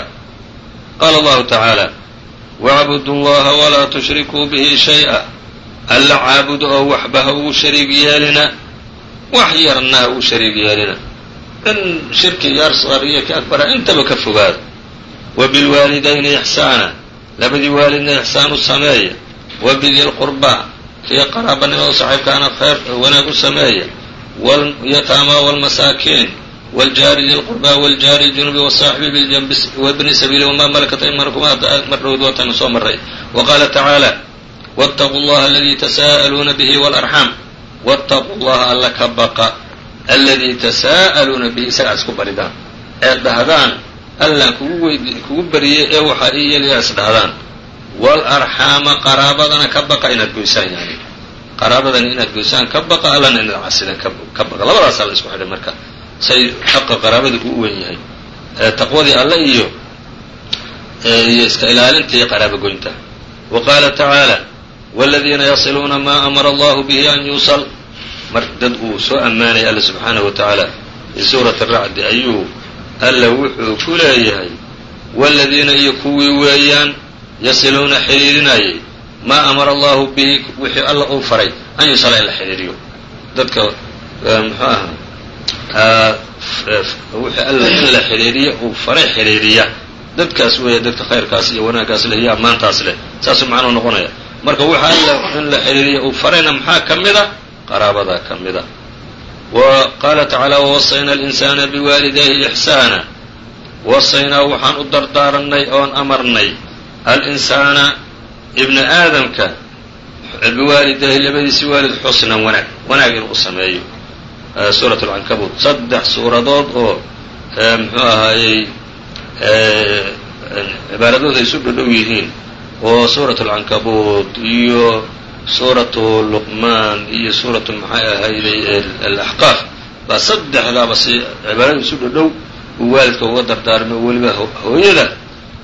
qaala allahu tacaala wacbudu اllaha walaa tushrikuu bihi shayئa alla caabudo oo waxba ha ugu shariig yeelina wax yarna ha ugu shariig yeelina in shirki iyo asqar iyo ka akbara intaba ka fogaada wa bilwaalidayni ixsaana labadii waalidna ixsaan u sameeya wa bidi lqurbaa kii qaraabanimada saaxiibkaana khayr wanaag u sameeya walyataama wاlmasaakiin wاljaari dilqurbaa wاljaari ljunubi wsaaxibi biljanbi wabni sabiili wamaa malakat aymanukum mar dhowd waatanu soo maray wa qaala tacaala wاtaquu اllaha aladii tasaa'aluuna bihi wاlarxaam wاtaquu llaha alla ka baqa aladii tasaa'aluuna bihi isagaa isku baridaan. Ee dhahdaan allaan kugu weyd kugu bariyey ee waxaa ii yeliyaa is dhahdaan. Waalarxaama qaraabadana ka baqa inaad goysaan yani qaraabadana inaad goysaan ka baqa allana inaad casidaan ka baqa. Labadaasaa la isku xidhay marka. Say xaqa qaraabada uu wen yahay. Taqwadii alle iyo iyo iska ilaalinta iyo qaraabo goynta. Wa qaala tacaala wاladiina yasiluuna maa amara allahu bihi an yuusal dad uu soo ammaanaya alla subxaanahu wa tacaala fi suurati racdi ayuu alla wuxuu ku leeyahay waaladiina iyo kuwii weeyaan yasiluuna xidhiirinayay maa amara allahu bihi wixii alla uu faray an yusala in la xidhiiriyo dadka muxuu ahaa wixii alla in la xidhiiriyo uu faray xidhiiriya dadkaas weeya dadka khayrkaas iyo wanaaggaas leh iyo ammaantaas leh saasuu macnuhu noqonaya. Marka waxa alla in la xidhiiriyo uu farayna maxaa ka mid a qaraabadaa ka mid a. Wa qaala tacaala wawasayna alinsaana biwaalidayhi ixsaana. Wasaynaa waxaan u dardaaranay oon amarnay alinsaana ibna aadamka biwaalidayhi labadiisi waalid xusnan wanaag wanaag inuu u sameeyo. Suurat alcankabuut saddex suuradood oo muxuu ahaayey cibaaradooda isu dhodhow yihiin. Oo suurat alcankabuut iyo suuratu luqmaan iyo suuratu maxay ahayday alaxqaaf baa saddexdaaba si cibaarada isu dhodhow uu waalidka uga dardaarmay weliba hooyada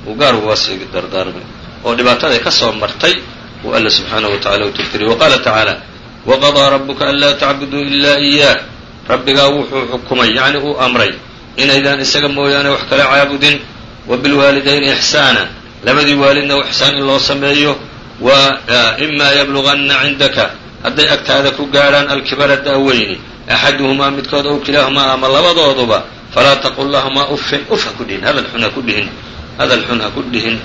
uu gaar uga sii dardaarmay. Oo dhibaatada ka soo martay uu alla subxaanahu wa tacala u tirtiriyay wa qaala tacaala waqadaa rabuka anlaa tacbuduu ilaa iyaah rabbigaa wuxuu xukumay yacni uu amray inaydaan isaga mooyaane wax kala caabudin wa bilwaalidayni ixsaana. Labadii waalidna ixsaan in loo sameeyo wa imaa yabluganna cindaka hadday agtaada ku gaadhaan alkibara daaweyni axaduhumaa midkood ow kilaahumaa ama labadooduba falaa taqul lahumaa uffin uf ha ku dhihin hadal xun ha ku dhihin hadal xun ha ku dhihin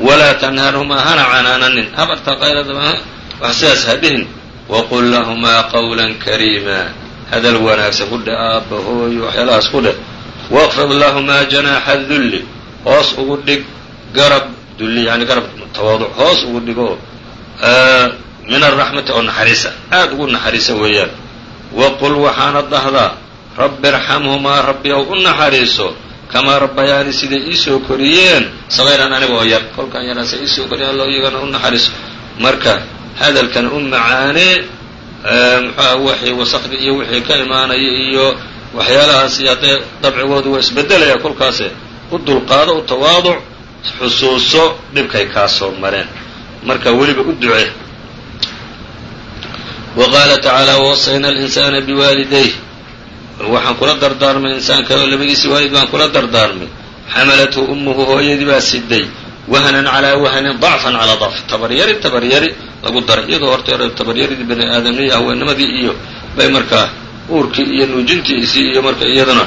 walaa tanharhumaa hana canaananin habarta qayladama wax sidaas ha dhihin waqul lahumaa qawlan kariima hadal wanaagsan ku dheh aabba hooyo waxyaalahaas ku dheh waqfid lahumaa janaaxa dulli hoos ugu dhig garab dulli yani garab tawaaduc hoos ugu dhigo min araxmati oo naxariisa. Aada ugu naxariisa weeyaan. Waqul waxaana dhahdaa rabbi irxamhumaa rabbi ow u naxariiso kamaa rabbayaani siday iisoo koriyeen? Sagayran aniga oo yar kolkaan yaraase iisoo koriyeen allo iyagana u naxariiso. Marka hadalkan u macaanee muxuuha wixii wasaqdi iyo wixii ka imaanaya iyo waxyaalahaas iyo haddee dabcigoodu waa isbedelaya kolkaase u dulqaado u tawaaduc xusuuso dhibkay kaa soo mareen. Marka weliba u duce. Wa qaala tacaala wawasayna alinsaana biwaalidayh waxaan kula dardaarmay insaanka labadiisii waalid baan kula dardaarmay. Xamalathu ummuhu hooyadii baa siday wahanan calaa wahanin dacfan calaa dacf. Tabaryari tabaryari lagu daray iyadoo horta tabaryaridii bani aadamniya haweennimadii iyo bay markaa uurkii iyo nuujintiisii iyo marka iyaduna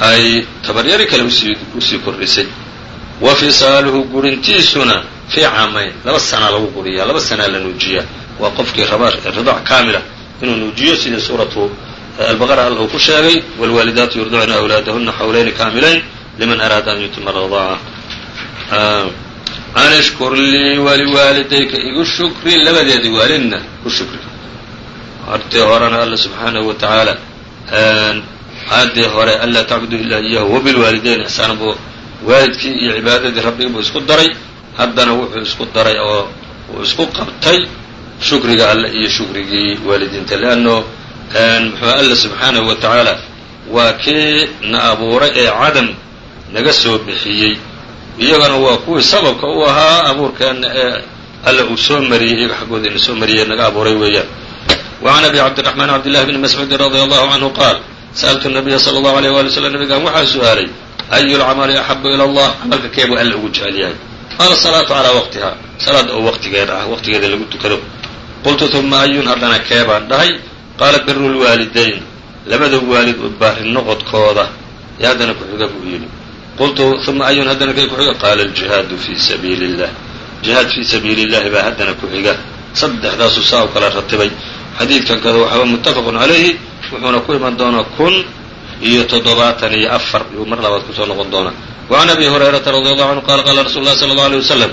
ay tabaryari kale u sii u sii kordhisay wa fisaaluhu gurintiisuna fii caamayn. Laba sanaa lagu guriyaa laba sanaa la nuujiyaa. Waa qofkii ridac kaamila inuu nuujiyo sidii suuratu albaqara alla ku sheegay wاlwaalidaatu yurdicna awlaadahuna xawlayni kaamilayn liman araada an yutima radaaca an ishkur lii waliwaalidayka igu shukri labadeedii waalidna ku shukri. Hortii horena alla subxaanahu wa tacaala aaddii hore anlaa tacbudu ilaa iyahu wabilwaalidayn ixsaana buu waalidkii iyo cibaadadii rabbigii buu isku daray. Haddana wuxuu isku daray oo uu isku qabtay shukriga alle iyo shukrigii waalidiinta. Leanno muxuu alle subxaanahu wa tacaala waa kii na abuuray ee cadan naga soo bixiyey. Iyagana waa kuwii sababka u ahaa abuurkeenna ee alle uu soo mariyey iyaga xaggooda ina soo mariyey naga abuuray weeyaan. Wa can abi cabdiraxmaan cabdillahi bni mascuudin radi allahu canhu qaal sa'altu nabiya sala allahu alayh wali slam nabigaan waxaa su'aalay ayu lcamali axabu ila allah camalka keebuu alla ugu jecel yahay qaala salaatu calaa waqtiha salaada oo waqtigeed ah waqtigeeda lagu tukado qultu uma ayun haddana keebaan dhahay qaala biru lwaalidayn labada waalid baari noqodkooda yo haddana ku-xiga buu yidhi qultu uma ayun haddana kee ku-xiga qaala aljihaadu fii sabiili illah jihaad fii sabiili illahi baa haddana ku xiga saddexdaasuu saa u kala ratibay xadiidkan kada waxaaba mutafaqun calayhi wuxuuna ku iman doonaa kun iyo toddobaatan iyo afar yuu mar labaad ku soo noqon doonaa. Wacan abi hurayrata radi allahu canhu qaala qaala rasuulu llahi sala allau alيyه wasalam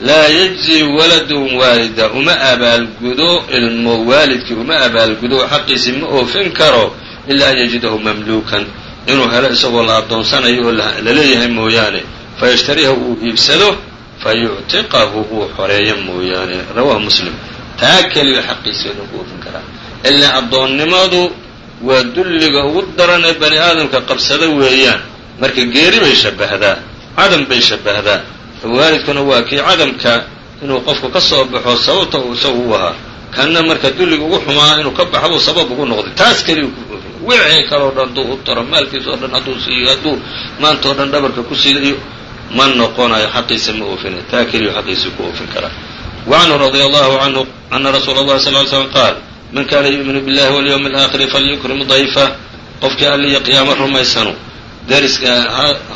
laa yajzi waladun waalida uma abaalgudo ilmo waalidkii uma abaalgudo xaqiisii ma oofin karo ilaa an yajidahu mamluukan. Inuu helo isagoo la addoonsanayo oo la leeyahay mooyaane fayashtariha uu iibsado fayuctiqahu uu xoreeyo mooyaane. Rawahu muslim. Taa keliya xaqiisa inuu ku oofin karaa. Ilaa addoonnimadu waa dulliga ugu daran ee bani aadamka qabsada weeyaan. Marka geeri bay shabbahdaa cadam bay shabbahdaa waalidkuna waa kii cadamka inuu qofku ka soo baxo sababta uu isagu u ahaa. Kanna marka dulliga ugu xumaa inuu ka baxo buu sabab ugu noqday. Taas keliya wixii kaloo dhan hadduu u taro maalkiisa oo dhan hadduu siiyo hadduu maanta oo dhan dhabarka ku siiyo ma noqonayo xaqiisa ma oofinayo taa keliya xaqiisii ku oofin karaa. Wacanhu radia allahu canhu ana rasuula اllahi sal ly slm qaal man kaana yu'minu billahi walyawmi alaakhiri falyukrim dayfa qofkii alliyo qiyaamo rumaysano deriska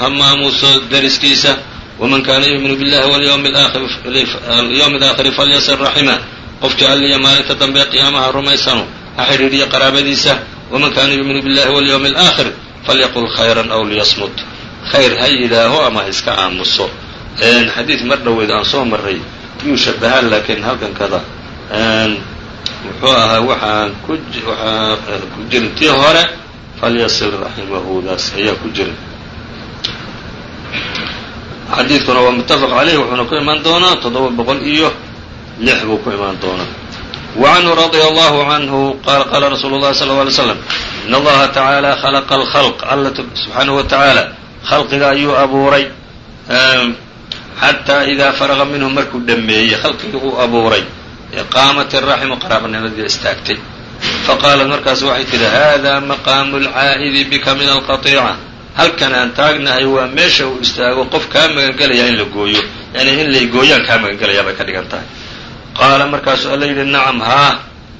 ha maamuuso deriskiisa waman kaana yu'minu billahi walyawmi alaakhiri falyasir raxima qofkii alliyo maalinta dambe qiyaamaha rumaysano ha xidhiidhiyo qaraabadiisa waman kaana yu'minu billahi walyawmi alaakhir falyaqul khayran aw liyasmut khayr ha yidhaaho ama ha iska aamuso xadiid mar dhoweyd aan soo maray yuu shabahaan laakiin halkankada muxuu ahaa waxaan ku waxaa ku jirin tii hore falyasil raximahudaas ayaa ku jirin xadiidkuna waa muttafaq caleyh wuxuuna ku imaan doonaa toddoba boqol iyo lix buu ku imaan doonaa. Wacanhu radia allahu canhu qaala qaala rasuulu llahi sala lla alay slam in allaha tacaala khalaqa alkhalq alla wa tacaala khalqiga ayuu abuuray xataa idaa faraqa minhu markuu dhameeyey khalqigii uu abuuray qaamat iraximu qaraabanimadii istaagtay faqaalat markaas waxay tidhi hada maqaamu lcaa'idi bika min alqatiica halkan aan taagnahay waa meesha uu istaago qof kaa magangelaya in la gooyo yani in lay gooyaan kaa magangelayaa bay ka dhigan tahay qaala markaasuu alla yidhi nacam haa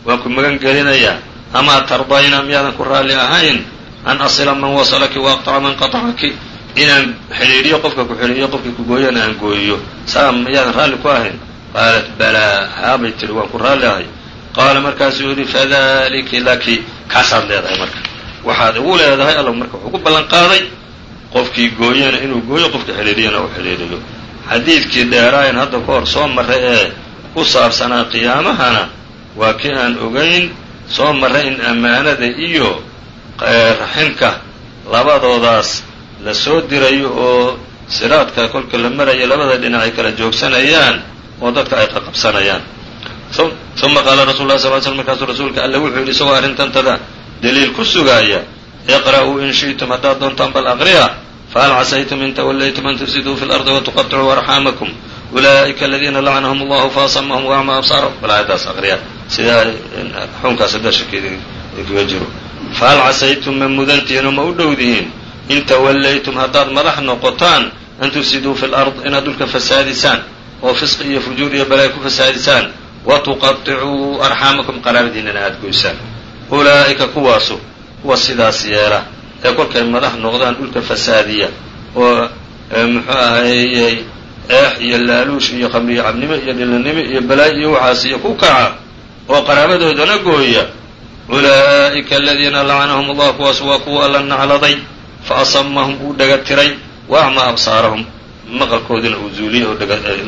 waan ku magan gelinayaa amaa tardayna miyaadan ku raalli ahayn an asila man wasalaki waaqtaca man qaطacaki inaan xidhiidhiyo qofka ku xidhiidhiyo qofkii ku gooyana aan gooyiyo saa miyaadan raalli ku ahayn qaalat balaa haabay tihi waan ku raalli ahay qaala markaasuu yidhi fadaliki laki kaasaad leedahay marka waxaad igu leedahay alla marka wuxuu ku ballan qaaday qofkii gooyana inuu gooyo qofkii xidhiidhiyana u xidhiidhiyo xadiidkii dheeraayan hadda ka hor soo marray ee ku saabsanaa qiyaamahana waa kii aan ogayn soo marray in ammaanada iyo raximka labadoodaas la soo dirayo oo siraadka kolka la marayo labada dhinac ay kala joogsanayaan oo dadka ay qaqabsanayaan uma qaala rasul lah sal sl markaasuu rasuulka alle wuxuu yidhi isagoo arrintantada daliil ku sugaaya iqra'uu in shi'tum haddaad doontaan bal aqriya fahal casaytum in tawallaytum an tufsiduu fi lardi watuqaطicuu arxaamakum ulaa'ika aladiina lacnahum allahu faasamahum waacma absaarahum. Bal aayaddaas aqriya sidaa xukunkaas haddaa shakeeda kaga jiro. Fahal casaytum ma mudantihiin oo ma u dhowdihiin. In tawallaytum haddaad madax noqotaan an tufsiduu fi lard inaad dhulka fasaadisaan oo fisqi iyo fujuur iyo balaayo ku fasaadisaan watuqaطicuu arxaamakum qaraabadiinana aada goysaan. Ulaa'ika kuwaasu kuwa sidaas yeela ee kolkay madax noqdaan dhulka fasaadiya oo muxuu ahayey eex iyo laaluush iyo khamriyo cabnimo iyo dhilanimo iyo balaayo iyo waxaas iyo ku kaca oo qaraabadoodana gooya. Ulaa'ika aladiina lacanahum allah kuwaas waa kuwa alla nacladay fa asamahum uu dhaga tiray wa acmaa absaarahum maqalkoodina uu zuuliyey oo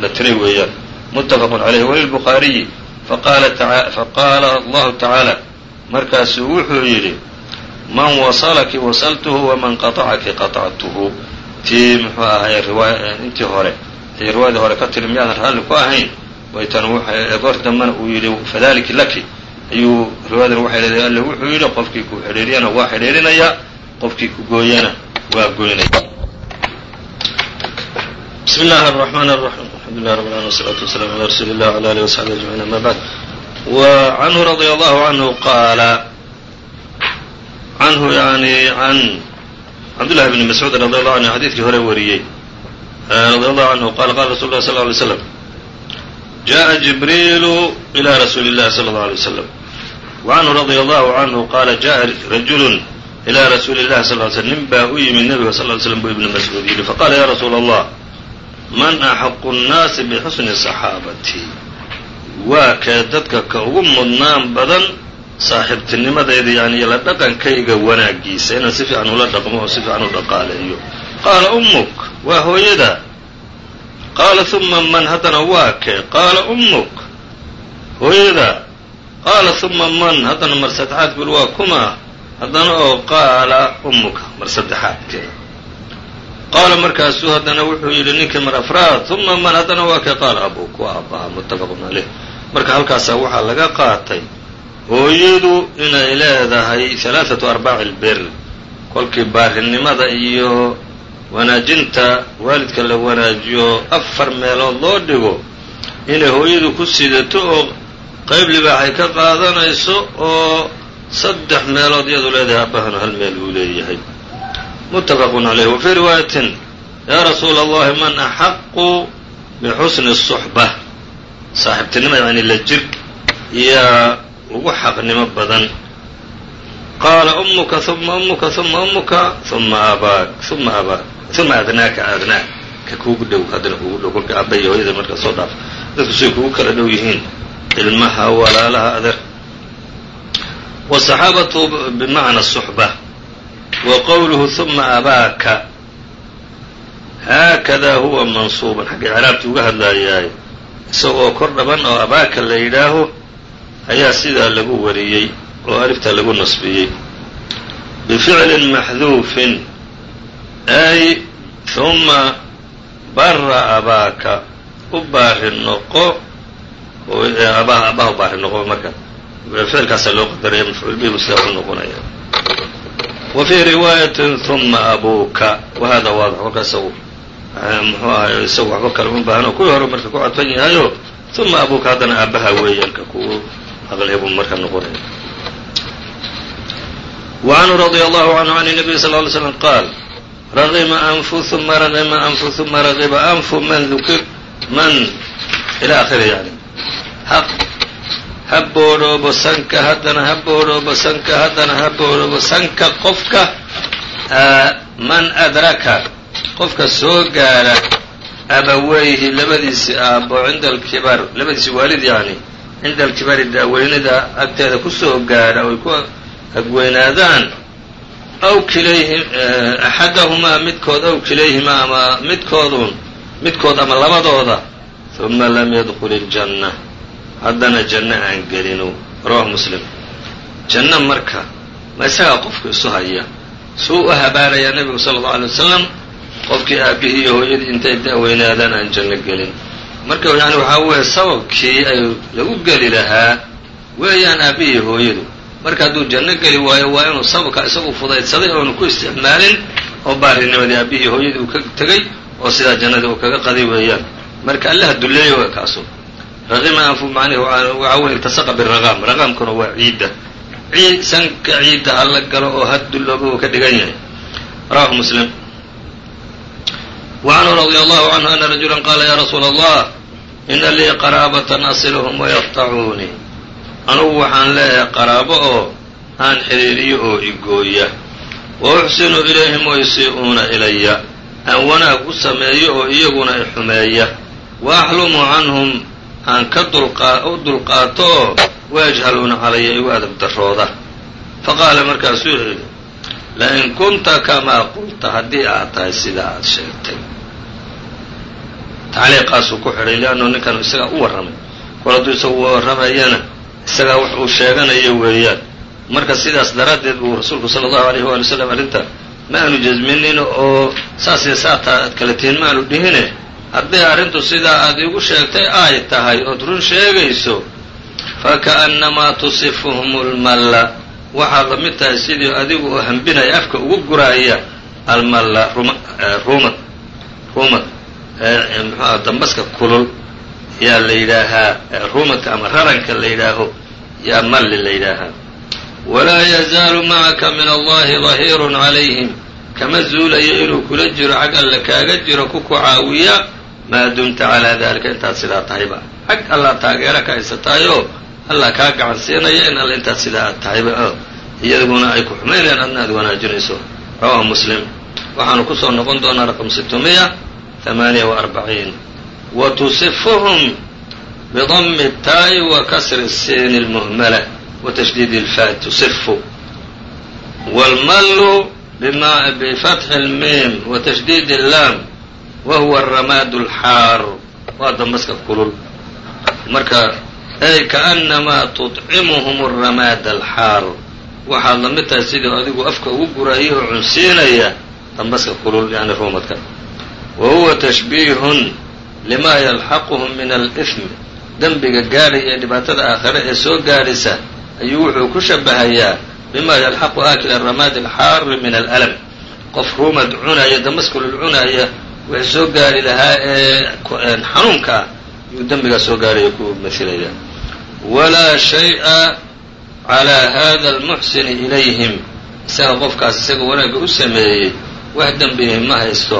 la tiray weeyaan. Muttafaqun caleyh walilbukhaariyi faqaala allahu tacaala. Markaasuu wuxuu yidhi man wasalaki wasaltuhu waman qaطacaki qaطactuhu tii muxuu ahay intii hore. Tii riwaayadii hore ka tiri miyaadan raalli ku ahayn? Waytan goor dambena uu yidhi fadaliki laki. Ayuu riwaayadan waxay leedahay alle wuxuu yidhi qofkii ku xidhiiriyana waa xidhiirinayaa qofkii ku gooyana waa goynaya bismi illaahi الرحmaan الرaحيم alxamdu llah rab العالمين والصلاaةu وaسلام عlى rasuuli الlah وعlى آliه وصحبه أجمعين أma bعd وعنه رضي الله عنه قال canhu yani can cabdاللahi بn mascuud radي allahu anhu xadiidkii hore wariyey radي allahu canhu qala qala rasul lah sl ه عlay slam jaءa jibriilu إlى rasuuli الlahi slى الlه عlيه وsلم وcanhu radي allahu canhu qala jaءa rajulu إlى rasuuli الlahi sl ly slm nin baa u yimid nebiga sl ly slm buu ibn mascuud yidhi faqala ya rasuula allah man axaqu nnaasi bixusni saxaabati. Waa kee dadka ka ugu mudnaan badan saaxiibtinimadeeda yani iyo la dhaqankayga wanaagiisa inaan si fiican ula dhaqmo oo si fiican u dhaqaaleeyo. Qaala ummuk waa hooyada. Qaala uma man haddana waa kee? Qaala ummuk hooyada. Qaala uma man haddana mar saddexaad bul waa kuma. Haddana oo qaala ummuka mar saddexaadkeeda qaala markaasuu haddana wuxuu yidhi ninkii mar afraad uma man haddana waa kee qaala abuk waa aabbaha muttafaqun caleyh marka halkaasaa waxaa laga qaatay hooyadu inay leedahay halaaثatu arbaaci lbir kolkii baarinimada iyo wanaajinta waalidka la wanaajiyo afar meelood loo dhigo inay hooyadu ku sidato oo qayb libaaxay ka qaadanayso oo saddex meelood iyadu leedahay aabahana hal meel uu leeyahay muttafaqun caleyh wa fii riwaayatin yaa rasuula allahi man axaqu bixusni الصuxba saaxiibtinimo yani la jir yaa ugu xaqnimo badan qaala umuka uma umuka uma umuka uma abaak uma abaak uma adnaaka adnaak ka kuugu dhow haddana kuugu dhow kolka aaba iyo hooyada markaa soo dhaaf dadku siay kugu kala dhow yihiin ilmaha walaalaha adeer wالصaxaabatu bimacna الصuxba wa qowluhu uma abaaka. Haakada huwa mansuuban. Xagga craabta uga hadlaayaay isagoo kor dhaban oo abaaka la yidhaaho ayaa sidaa lagu wariyey oo alifta lagu nasbiyey. Bificlin maxduufin ay huma bara abaaka. U baari noqo abaha u baari noqo marka. Ficilkaasaa loo qadaraya mafcuul bihi bu sidaa u noqonaya wa fii riwaayatin huma abuuka wa hada waadix kolkaas muxuu ahay isagu waxba kale uma baahno kuwii hore marka ku cadfan yahayo uma abuuka haddana aabaha weeyaan ka kugu aqlebuu marka noqonaya وعنه رضي الله عنه عن النبي صلى اه عليه وسلم قال رغم أنف ثم رغم أنف ثم رغب أنف من ذكر من إلى آخره يعني حق ha boodhoobo sanka haddana ha boodhoobo sanka haddana ha boodhoobo sanka qofka man adraka qofka soo gaara abaweyhi labadiisi aabbo cinda alkibar labadiisi waalid yacni cinda alkibari daaweynida agteeda ku soo gaadha oy ku agweynaadaan aw kilayhim axadahumaa midkood aw kilayhimaa ama midkoodun midkood ama labadooda uma lam yadkul iljanna haddana janno aan gelinu. Rawahu muslim. Janno marka ma isagaa qofku isu haya? Suu u habaarayaa nebigu sala allau alay wasalam qofkii aabbihii iyo hooyadii intay da'weynaadaan aan janno gelin. Marka yani waxaa weeye sababkii ay lagu geli lahaa weeyaan aabbihii hooyadu. Marka hadduu janno geli waayo waa inuu sababka isagu fudaydsaday oonu ku isticmaalin oo baarinimadii aabbihii hooyadii uu ka tegey oo sidaa jannadii uu kaga qaday weeyaan. Marka allaha dulleeyo waa kaasu raqima anfu macnihi waawey iltasaqa biraqaam waa ciidda. Sanka ciidda ha la galo oo hadduloobo ka dhigan yahay. Rawahu muslim. Wacanhu radia allahu canhu ana rajula qaala ya rasuula allah ina lii qaraabatan asiluhum wayaqtacuuni anugu waxaan leeyahay qaraabo oo aan xiriiriyo oo igooya wa uxsinu ilayhim wayusii'uuna ilaya aan wanaag u sameeyo oo iyaguna ixumeeya wa axlumu canhum aan ka u dulqaato oo وayجhaluuna calaya igu adab darooda faqaala markaasuu yidhi lain kunta kamaa qulta haddii aad tahay sida aad sheegtay. Tacliiqaasuu ku xidhay liannu ninkan isagaa u warramay. Kol hadduu isagu warramayana isagaa wax uu sheeganayo weeyaan. Marka sidaas daraaddeed buu rasuulku sala allahu alayhi waali wasalam arrinta ma aanu jasminin oo saas iyo saataa aad kala tihin ma dhihine hadday arrintu sidaa aad igu sheegtay ay tahay ood run sheegayso. Faka'nnamaa tusifuhum lmalla waxaad la mid tahay sidii adigu oo hambinaya afka ugu guraaya almalla rumad rumad mxuaha dambaska kulul. Yaa la yidhaahaa rumadka ama raranka la yidhaaho yaa malli la yidhaahaa. Walaa yazaalu macaka min allahi dahiirun calayhim. Kama zuulayo inuu kula jiro xag alle kaaga jiro ku ku caawiya maa dumta calaa dalika intaad sidaa tahayba xag allaa taageera ka haysataayoo allah kaa gacan siinaya in alle intaad sidaa aad tahayba oo iyaguna ay ku xumaynayaan adna aad wanaajinayso rawahu muslim waxaanu kusoo noqon doonaa raqam sitmiya ثمانية وأربعين وتصفهم بضم التاء وكسر السين المهملة وتشديد الفاء تصف والمل بفتح الميم وتشديد اللام وهو الرماد الحار waa dambaska kulul marka ay kaأنamaa تطcimهم الرamaad الxaar waxaad la mid tahay sidii adigu afka ugu guraya oo cunsiinaya dambaska kulul yani ruumadka wahuwa tashbiihun limaa yalxaquhum min alإثm dembiga gaadhaya ee dhibaatada aakhare ee soo gaadhaysa ayuu wuxuu ku shabahayaa bima yalxaqu aakila ramaadi alxaari min alأlm qof ruumad cunaya damaskulul cunaya wixii soo gaari lahaa ee xanuunka ah yuu dembigaa soo gaarhaya ku masilaya walaa shay-a calaa hada almuxsini ilayhim. Isaga qofkaas isaga wanaagga u sameeyey wax dembihi ma haysto.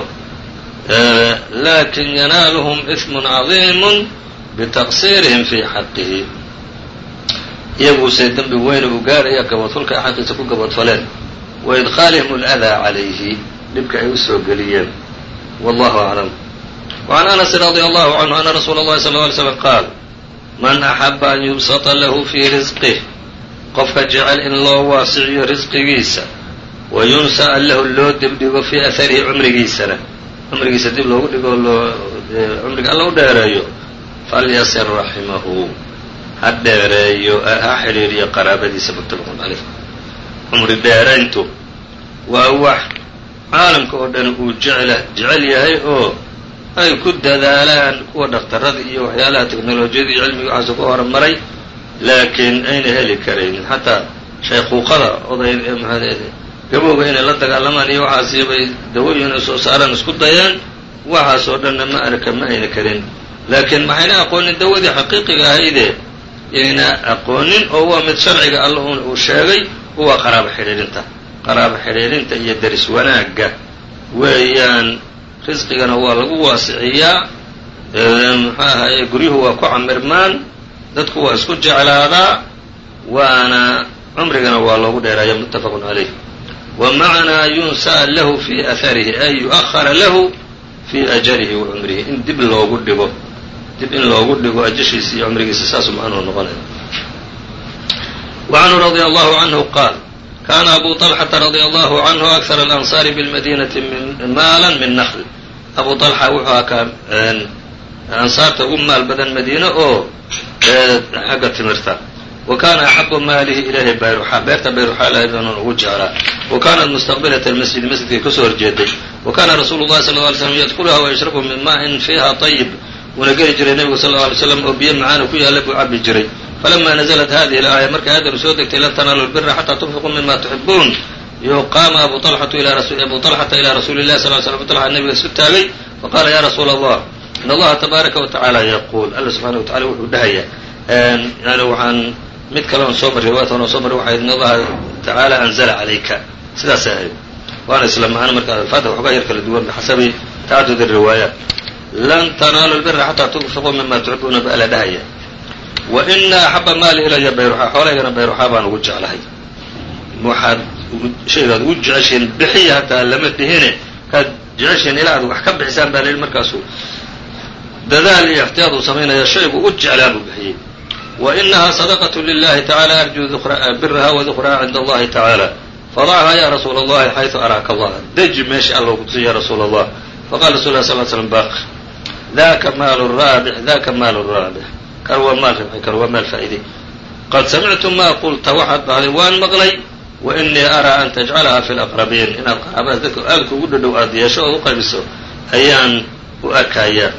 Lakin yanaaluhum ismun cadiimun bitaqsiirihim fii xaqihi. Iyaguse dembi weyna uu gaarhaya gabadfalka xaqiisa ku gabadfaleen. Wa idkhaalihim aladaa calayhi dhibka ay u soo geliyeen wallahu aclam wacan anasi radia allahu canhu ana rasuula allahi sala ly slm qaal man axaba an yubsata lahu fii risqih qofka jecel in loo waasiciyo risqigiisa wa yunsa'an lahu loo dibdhigo fii aharihi cumrigiisana cumrigiisa dib loogu dhigo loo cumriga alla u dheereeyo falyasir raximahu ha dheereeyo ha xidhiiriyo qaraabadiisa muttafaqun caleyh cumri dheerayntu waa wax caalamka oo dhan uu jecel jecel yahay oo ay ku dadaalaan kuwa dhakhtarada iyo waxyaalaha teknolojiyada iyo cilmiga waxaase ku horumaray laakiin ayna heli karaynin xataa shaykuuqada oday gabowga inay la dagaalamaan iyo waxaasi bay dawooyin ay soo saaraan isku dayaan waxaas oo dhanna ma arka ma ayna karin. Laakiin maxayna aqoonin dawadii xaqiiqiga ahaydee yayna aqoonin oo waa mid sharciga alla uu sheegay kuwa qaraabo xidhiidhinta qaraabo xidhiidhinta iyo deris wanaagga. Weeyaan risqigana waa lagu waasiciyaa. Muxuu ahaye guryuhu waa ku camirmaan dadku waa isku jeclaadaa waana cumrigana waa loogu dheeraaya mutafaqun calayh. Wa macanaa yunsaa lahu fii aharihi ay yu'ahara lahu fii ajalihi wa cumrihi. In dib loogu dhigo dib in loogu dhigo ajashiisa iyo cumrigiisa saasu ma anuu noqonaya. Wa canhu radia allahu canhu qaal كان أبو طلحة رضي الله عنه أكثر الأنصار بالمدينة maaلا min نخل أبو طلحة wuxuu akaa ansaarta ugu maal badan madiine oo xagga timirta wa kana أxabu maalihi ilayhi bayruxa beerta bayruxa laydanu ugu jeclaa wa kanat mustaqbilaة الmasjid masjidkay kasoo horjeeday wa kana rasuulu الlahi صلى اه علي sلم yadkuluha وyashrabu min maءin fiiha طayب wuuna geli jiray nebigu sal اه عlay slam oo biyo macaana ku yaalla buu cabi jiray falama naزlat hadihi اlaaya markay aayadanu soo degtay lan tanaalu lbira xataa tunfiquu mima tuxibuun iyo qaama abu طalxatu abu طalxata ilى rasuuli الlahi sal sl abu طalxa nabiga isu taagay faqala ya rasuula allah in allaha tabaaraka watacaala yaquul alla subxaana wa tacala wuxuu dhahaya yani waxaan mid kaleon soo marray riwaayat on soo marray waxay in allaha tacaala anzla calayka sidaasay ahayd waana isla macno marka alfaada waxoogaa yar kala duwan bixasabi tacadud الriwaayaat lan tanaalu lbira xataa tunfiquu mima tuxibuuna ba alla dhahaya wa ina axaba maali ilaya bayruxa xoolahaygana bayruxaa baan ugu jeclahay. Waxaad shaygaad ugu jeceshihiin bixiya hataa lama dhihine kaad jeceshihiin ilaa aad wax ka bixisaan baa la yidhi markaasuu dadaal iyo ixtiyaad uu samaynaya shaygu u jeclaa buu bixiyey. Wa inaha sadaqaة lilahi tacala arjuu biraha wadukraha cinda allahi tacaala fadachaa ya rasuula allahi xayثu araaka allah. Deji meesha alla kutusi ya rasuula allah faqala rasul lah sal slm baq daka maal raabix daka maal raabix kan waa maal ribxi kan waa maal faa'iday qad samictu ma qulta waxaad dhahday waan maqlay wa inii araa an tajcalaha fi laqrabiin inaad qaraabadaas dadka aadka ugu dhadhow aada yeesho ood u qaybiso ayaan u arkayaa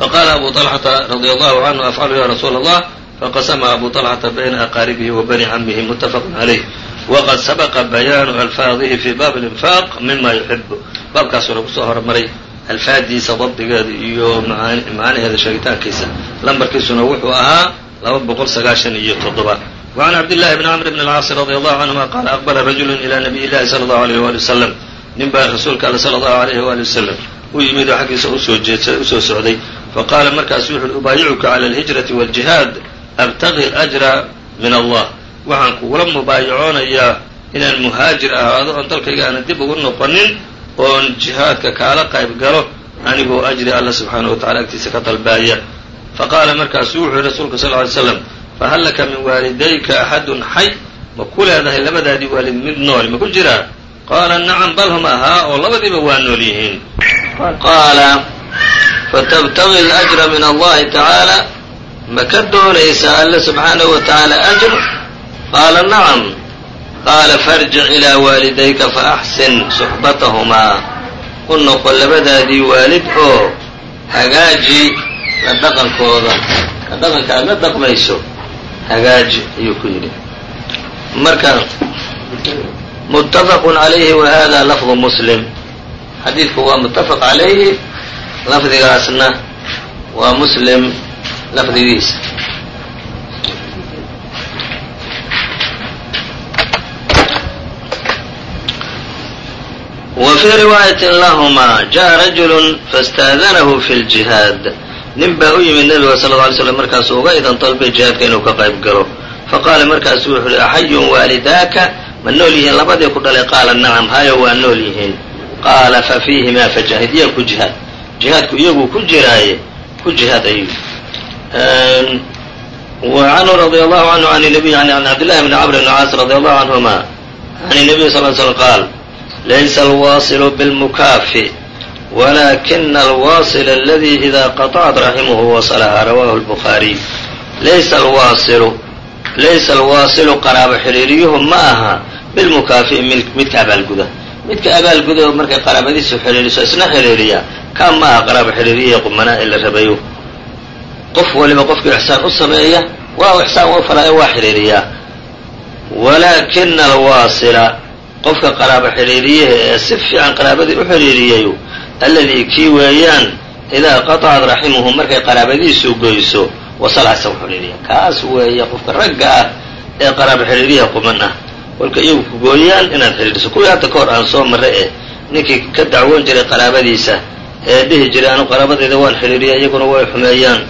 faqala abu طalxata radi allahu canhu afcalu ya rasuula allah faqasma abu طalxata bayna aqaaribihi wa bani camihi mutafaqu calayh waqad sabaqa bayaanu alfaadihi fi baab اlinfaaq mima yuxibu baabkaasuna kusoo hormaray alfaadiisa dabdigeeda iyo macaanaheeda sheegitaankiisa lambarkiisuna wuxuu ahaa laba boqol sagaashan iyo toddoba وعn cabdالlahi bn cmr bn اlcaas radي allahu canهuma qaala aqbala rajulu ilى nabiy llahi slى اllahu عalيh wali wslam nin baa rasuulka alle slى اllahu عalayh wali wasalam u yimid oo xaggiisa usoo jeedsa usoo socday faqaala markaasu wuxu uhi ubaayicuka clى اlhijraةi wاljihaad abtagi اlأjra min allah waxaan kugula mubaayacoonayaa inaan muhaajir ahaado oon dalkayga aanan dib ugu noqonin oon jihaadka kaala qayb galo anigoo ajri alla subxaanau wa tacala agtiisa ka dalbaaya. Faqaala markaasuu wuxuu yihi rasuulka sal ly slam fahal laka min waalidayka axadun xay? Ma ku leedahay labadaadii waalid mid nool ma ku jiraa qaala nacam bal hum ahaa oo labadiiba waa nool yihiin. Qaala fatabtagi اlأjra min allahi tacaala ma ka doonaysaa alla subxaanahu wa tacaala ajr? Qaala nacam qaala farjic ilaa waalidayka faaxsin suxbatahumaa u noqo labadaadii waalid oo hagaaji la dhaqankooda ka dhaqanka aad la dhaqmayso hagaaji ayuu ku yidhi marka muttafaqu calayhi wa hada lafdu muslim xadiidku waa muttafaq calayhi lafdigaasna waa muslim lafdigiisa wa fii riwaayatin lahumaa jaءa rajulu faاstaadanahu fi اljihaad nin baa u yimid nebiga sal lla alay slam markaasuu uga idan dalbay jihaadka inuu ka qayb galo faqaala markaasu wuxu uhi axayun waalidaaka ma nool yihiin labadii ku dhalay qaala nacam hayo waa nool yihiin qaala fa fiihimaa fajaahid iya ku jihaad jihaadku iyaguu ku jiraaye ku jihaad ayuu wa canhu radi allahu canhu an nabiy yani an cabdillahi bni camr bni caas radi allahu canhuma can nabiy sal l slm qaal laysa alwaasilu bilmukaafi wlakina alwasil aladi ida qaطcat raximuhu wasalaha rawahu lbukhaariy laysa alwaasilu laysa alwaasilu qaraabo xidhiiriyuhu ma aha bilmukaafi'i midka abaalguda midka abaalguda markay qaraabadiisu xidhiiriso isna xidhiiriya kaa ma aha qaraabo xidhiiriya qumanaa ee la rabayo qof waliba qofkii ixsaan u sameeya waa ixsaan u falaayo waa xidhiiriyaa walaakina alwaasila qofka qaraabo xidhiiriyaha ee si fiican qaraabadii u xidhiiriyayu alladii kii weeyaan idaa qaطcat raximuhu markay qaraabadiisu goyso wasalaha isagu xidhiiriya kaas weeye qofka ragga ah ee qaraabo xidhiiriyaha quman ah. Kolka iyagu ku gooyaan inaad xidhiiriso kuwii hadda ka hor aan soo marray eh ninkii ka dacwoon jiray qaraabadiisa ee dhihi jiray anu qaraabadayda waan xidhiiriya iyaguna way xumeeyaan.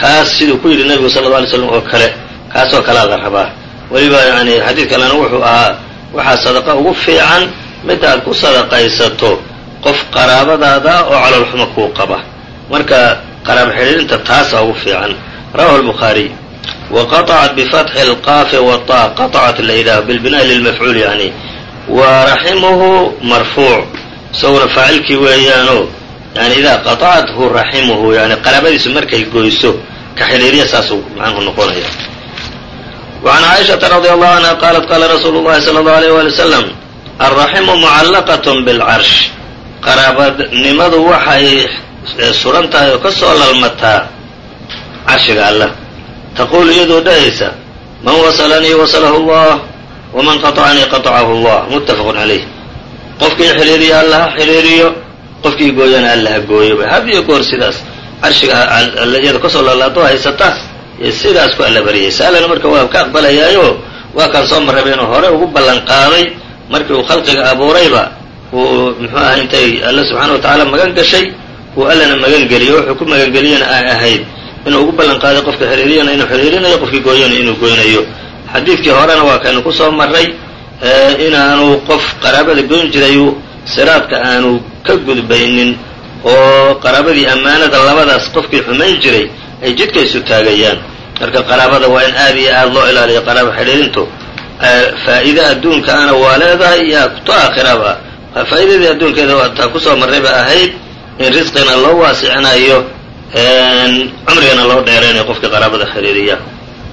Kaas siduu ku yidhi nebigu sala alla alay slam oo kale kaasoo kalea la rabaa. Weliba yani xadiid kalena wuxuu ahaa waxaa sadaqa ugu fiican mid aad ku sadaqaysato qof qaraabadaada oo caloolxumo kuu qaba marka qaraabo xidhiirinta taasaa ugu fiican rawahu الbukhaariي waqaطcat bifatxi اlqaafi wata qaطcat la yidhaaho bilbinaءi lilmafcuul yani wa raximuhu marfuuc isaguna faacilkii weeyaano yani idaa qaطacathu raximuhu yani qaraabadiisu markay goyso ka xidhiiriya saasuu macnuhu noqonaya وعn caaئiشhaةa radي allahu canha qaalat qaala rasuulu الlahi salى الlaه عalيه wali wslam alraximu mucallaqaة bاlcarsh qaraabanimadu waxay suran tahay oo ka soo lalmataa carshiga allah taquulu iyadoo dhahaysa man waslanii wasalahu اllah wman qaطacanii qaطacahu اllah mutafaq عalayh qofkii xidhiiriya alla ha xidhiiriyo qofkii gooyana alla ha gooyoba had iyo goor sidaas carshiga iyada kasoo laalaado haysata sidaas ku alla baryaysa allana marka waa ka aqbalayaayo waa kaan soo marraba inuu hore ugu ballan qaaday. Markii uu khalqiga abuurayba uu muxuu ahay intay alla subxaana wa tacaala magan gashay uu allana magan geliyo wuxuu ku magangeliyana ay ahayd. Inuu ugu ballan qaaday qofka xiriiriyana inuu xiriirinayo qofkii gooyana inuu goynayo xadiidkii horena waa kaynu ku soo marray inaanu qof qaraabada goyn jirayu siraadka aanu ka gudbaynin oo qaraabadii ammaanada labadaas qofkii xumayn jiray ay jidka isu taagayaan. Marka qaraabada waa in aad iyo aada loo ilaaliyo qaraabo xidhiidhintu. Faa'iida adduunka ana waa leedahay iyo to aakhiraba faa'iidadii adduunkeeda waa taa ku soo marrayba ahayd in risqina loo waasicinayo cumrigana loo dheeraynayo qofkii qaraabada xidhiiriya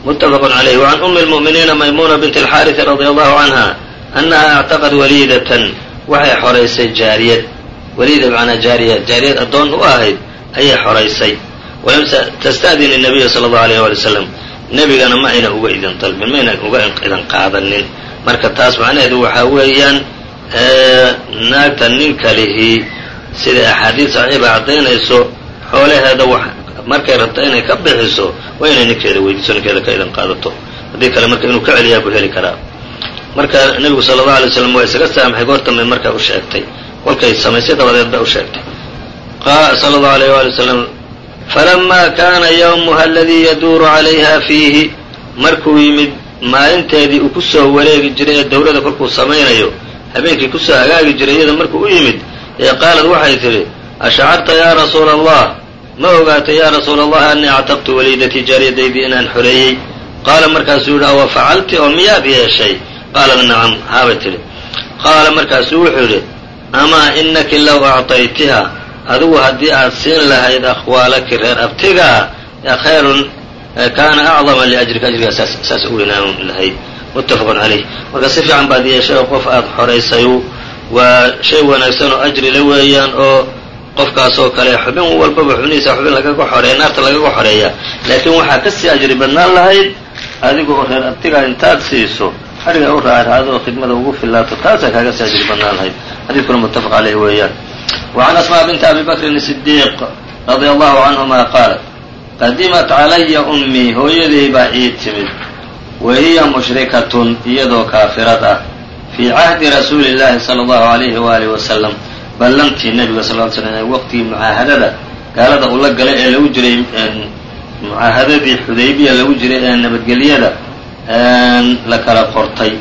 muttafaqun calayh wacan ummi lmu'miniina maymuuna binti alxaarisi radia allahu canha annaha actaqad waliidatan. Waxay xoraysay jaariyad. Waliida macnaa jaariya. Jaariyad addoon u ahayd ayay xoraysay walam tasta'din الnabiya salى الlahu عalيه wali wslam nebigana ma ayna uga idin dalbin mayna uga idin qaadanin marka taas macnaheedu waxaa weeyaan naagta ninka lihi sida axaadiid saxiixa caddaynayso xoolaheeda wax markay rabto inay ka bixiso waa inay ninkeeda weydiiso ninkeeda ka idan qaadato haddii kale marka inuu ka celiyaa buu heli karaa marka nebigu sala allau alay slam waa isaga saamaxay goortamay markaa u sheegtay kolkay samaysay dabadeed ba u sheegtay sala allahu alayh waali wasalam falamaa kaana yawmuha aladii yaduuru calayha fiihi markuu yimid maalinteedii uu ku soo wareegi jiray ee dawlada kolkuu samaynayo habeenkii ku soo hagaagi jiray iyada markuu u yimid ee qaalad waxay tidhi ashcarta yaa rasuula allah ma ogaatay yaa rasuula allah anii actaqtu waliidatii jaariyadaydii inaan xoreeyey? Qaala markaasuu yidhi awa facalti oo miyaad yeeshay? Qaalat nacam haabay tidhi. Qaala markaasuu wuxuu yidhi amaa inaki low acطaytiha adigu haddii aad siin lahayd akhwaalaki reer abtigaa khayrun kaana acdama liajrika ajrigaa saas u weynaan lahayd muttafaqun calayh marka si fiican baad yeeshay oo qof aad xoraysay waa shay wanaagsan oo ajri la weeyaan oo qofkaas oo kale xubin walbaba xubnihiisa xubin lagaga xoreeya naarta lagaga xoreeya. Laakiin waxaa ka sii ajri badnaan lahayd adiga oo reer abtigaa intaad siiso xariga u raacraado oo khidmada ugu filaato taasaa kaaga sii ajri badnaan lahayd. Xadiidkuna muttafaq caleyh weeyaan وعn asmاء bint abi bakrin الصdiiq radي allahu canهuma qaalat qadimat calaya umii hooyaday baa ii timid wa hiya mushrikatun iyadoo kaafirad ah fii cahdi rasuuli اllahi salى اllahu عalayhi waalihi wasalam ballantii nebiga sal ly slm waqtigii mucaahadada gaalada uu la galay ee lagu jiray mucaahadadii xudaybiya lagu jiray ee nabadgelyada la kala qortay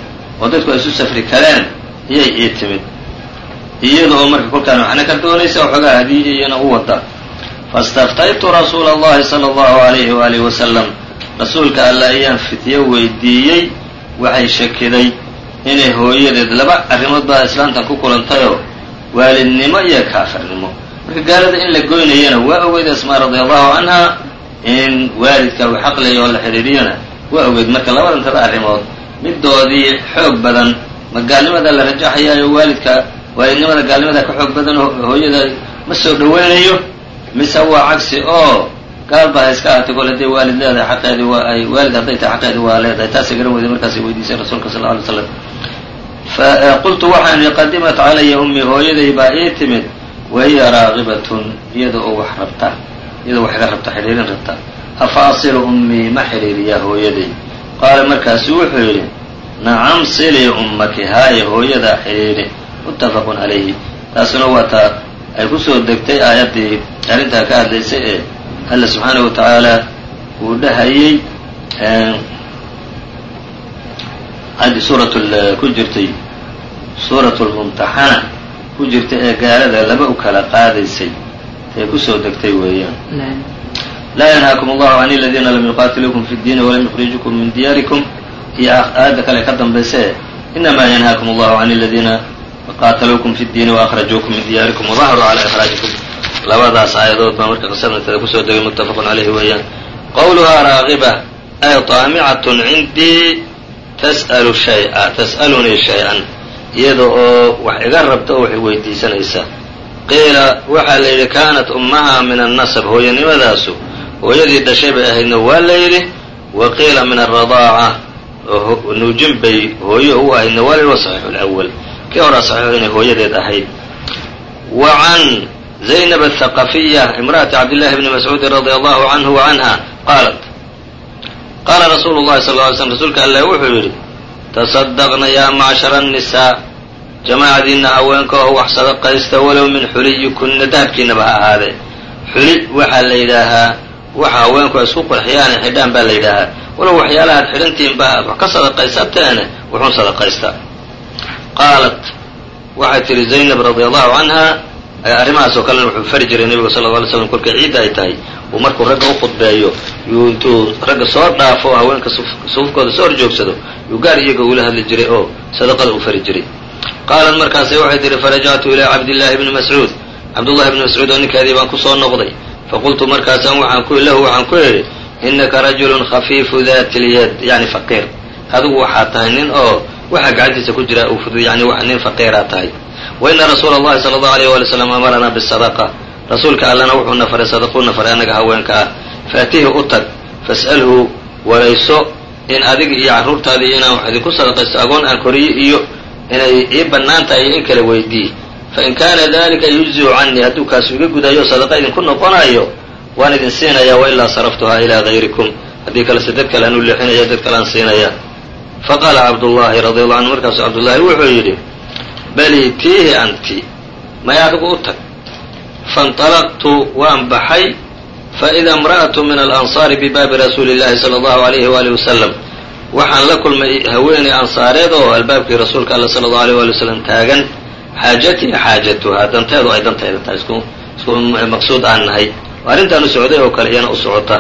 oo dadku ay isu safri kareen iyay ii timid iyada oo marka kolkaan waxna ka doonaysa waxoogaa hadiye iyana u wada faاstaftaytu rasuula اllahi salى اllahu عalayhi waalihi wasalam rasuulka alla ayaan fityo weydiiyey waxay shakiday inay hooyadeed laba arrimood baa islaantan ku kulantayoo waalidnimo iyo kaafirnimo marka gaalada in la goynayana waa ogeyd asmaa radi allahu canha in waalidka uu xaqlaya oo la xidhiiriyana waa ogeyd marka labadantada arrimood midoodii xoog badan ma gaalnimada la rajaxayaayo waalidka waalidnimada gaalnimada ka xoog badan oo hooyada ma soo dhaweynayo mise waa cagsi oo gaal baa iska ahatay kol hadday waalid leedahay xaqeedii waa ay waalid hadday tahay xaqeedii waa leedahay. Taasay garan weyday markaasay weydiisay rasuulka sal lla alay slam faqultu waxaan idhi qadimat calaya ummii hooyaday baa ii timid. Wahiya raagibatun iyada oo wax rabta iyadoo wax iga rabta xidhiirin rabta. Afa asilu ummii ma xidhiiriyaa hooyaday? Qaala markaasu wuxuu yidhi nacam silii ummaki haaye hooyadaa xidhiiri muttafaqun calayhi taasuna waa taa ay ku soo degtay aayaddii arrintaa ka hadlaysay ee alla subxaanahu wa tacaala uu dhahayey haddii suurat ku jirtay suurat lmumtaxana ku jirta ee gaalada laba u kala qaadaysay ee ku soo degtay weeyaan. Laa yanhaakum allahu can aladiina lam yuqaatiluukum fi اdiini walam yukhrijukum min diyaarikum iyo aayadda kale ka dambayse inamaa yanhaakum allahu can aladiina waqaataluukum fi diini waakhrajuukum min diyaarikum wadaharuu calaa ikhraajikum. Labadaas aayadood baa marka qisadantada ku soo degay muttafaqun calayhi weeyaan. Qowluhaa raaqiba ay taamicatun cindii tas'alu shaya tas'alunii shay-an iyada oo wax iga rabta oo wax weydiisanaysa qiila waxaa la yidhi kaanat ummahaa min annasab hooyanimadaasu hooyadii dhashay bay ahaydna waa la yidhi wa qiila min alradaaca nuujin bay hooyo u ahaydna waa la yidhi wa saxiixu lwal kii horaa saxiixu inay hooyadeed ahayd. Wa can zaynab athaqafiya imra'ati cabdillahi bni mascuudin radia allahu canhu wa canha qaalat. Qaala rasuulu llahi sal ly slm rasuulka allah wuxuu yidhi tasadaqna yaa macshara annisaa jamaacadiinna haweenka oo wax sadaqaysta walow min xuliyikunna dahabkiinaba ha ahaadee xuli waxaa la yidhaahaa waxa haweenku isku qurxiyaane xidhaan baa la yidhaahaa. Walow waxyaalaha ad xidhantiinba aad wax ka sadaqaysateene wuxuun sadaqaystaa qaalat waxay tihi zaynab radia allahu canha arrimahaas oo kalena wuxuu fari jiray nebiga sal lla alay slam kolkay ciidda ay tahay uu markuu ragga u khudbeeyo yuu intuu ragga soo dhaafo oo haweenka suufkooda soo horjoogsado yuu gaar iyaga ula hadli jiray oo sadaqada u fari jiray. Qaalat markaase waxay tihi farajactu ilaa cabdillaahi bni mascuud. Cabdullahi bni mascuud oo ninkeedii baan ku soo noqday. Faqultu markaasaan waxaan ku lahu waxaan ku idhi innaka rajulun khafiifu dati lyad yani faqiir. Adigu waxaa tahay nin oo waxa gacantiisa ku jira uu fudud yani nin faqiiraa tahay. Wa ina rasuula allahi sala allahu alayh wali slam amaranaa bisadaqa rasuulka allana wuxuuna faray sadaquuna faray annaga haweenka ah. Faatihi u tag fas'alhu warayso in adiga iyo carruurtaadii inaan wax idinku sadaqaysto agoon aan koriyo iyo inay ii bannaan tahay iyo in kala weydii. Fain kaana dalika yujziu canii hadduu kaasu iga gudayo sadaqa idinku noqonayo waan idin siinaya wailaa saraftuhaa ilaa gayrikum. Haddii kalese dad kale aan u leexinaya dad kale aan siinaya faqaala cabdullahi radi allahu canhu markaasu cabdullaahi wuxuu yidhi bali tiihi anti may adigu u tag faاnطalaqtu waan baxay faإida imra'aة min alanصaari bibaabi rasuuli اllahi salى اllahu alayhi waalih wasalam waxaan la kulmay haweeney ansaareed oo albaabkii rasuulka alla sala allahu alيyh wali wasalam taagan xaajatii xaajatuhaa danteedu ay dantayda tahay isku isku maqsuud aan nahay arrintaan u socday oo kale iyana u socota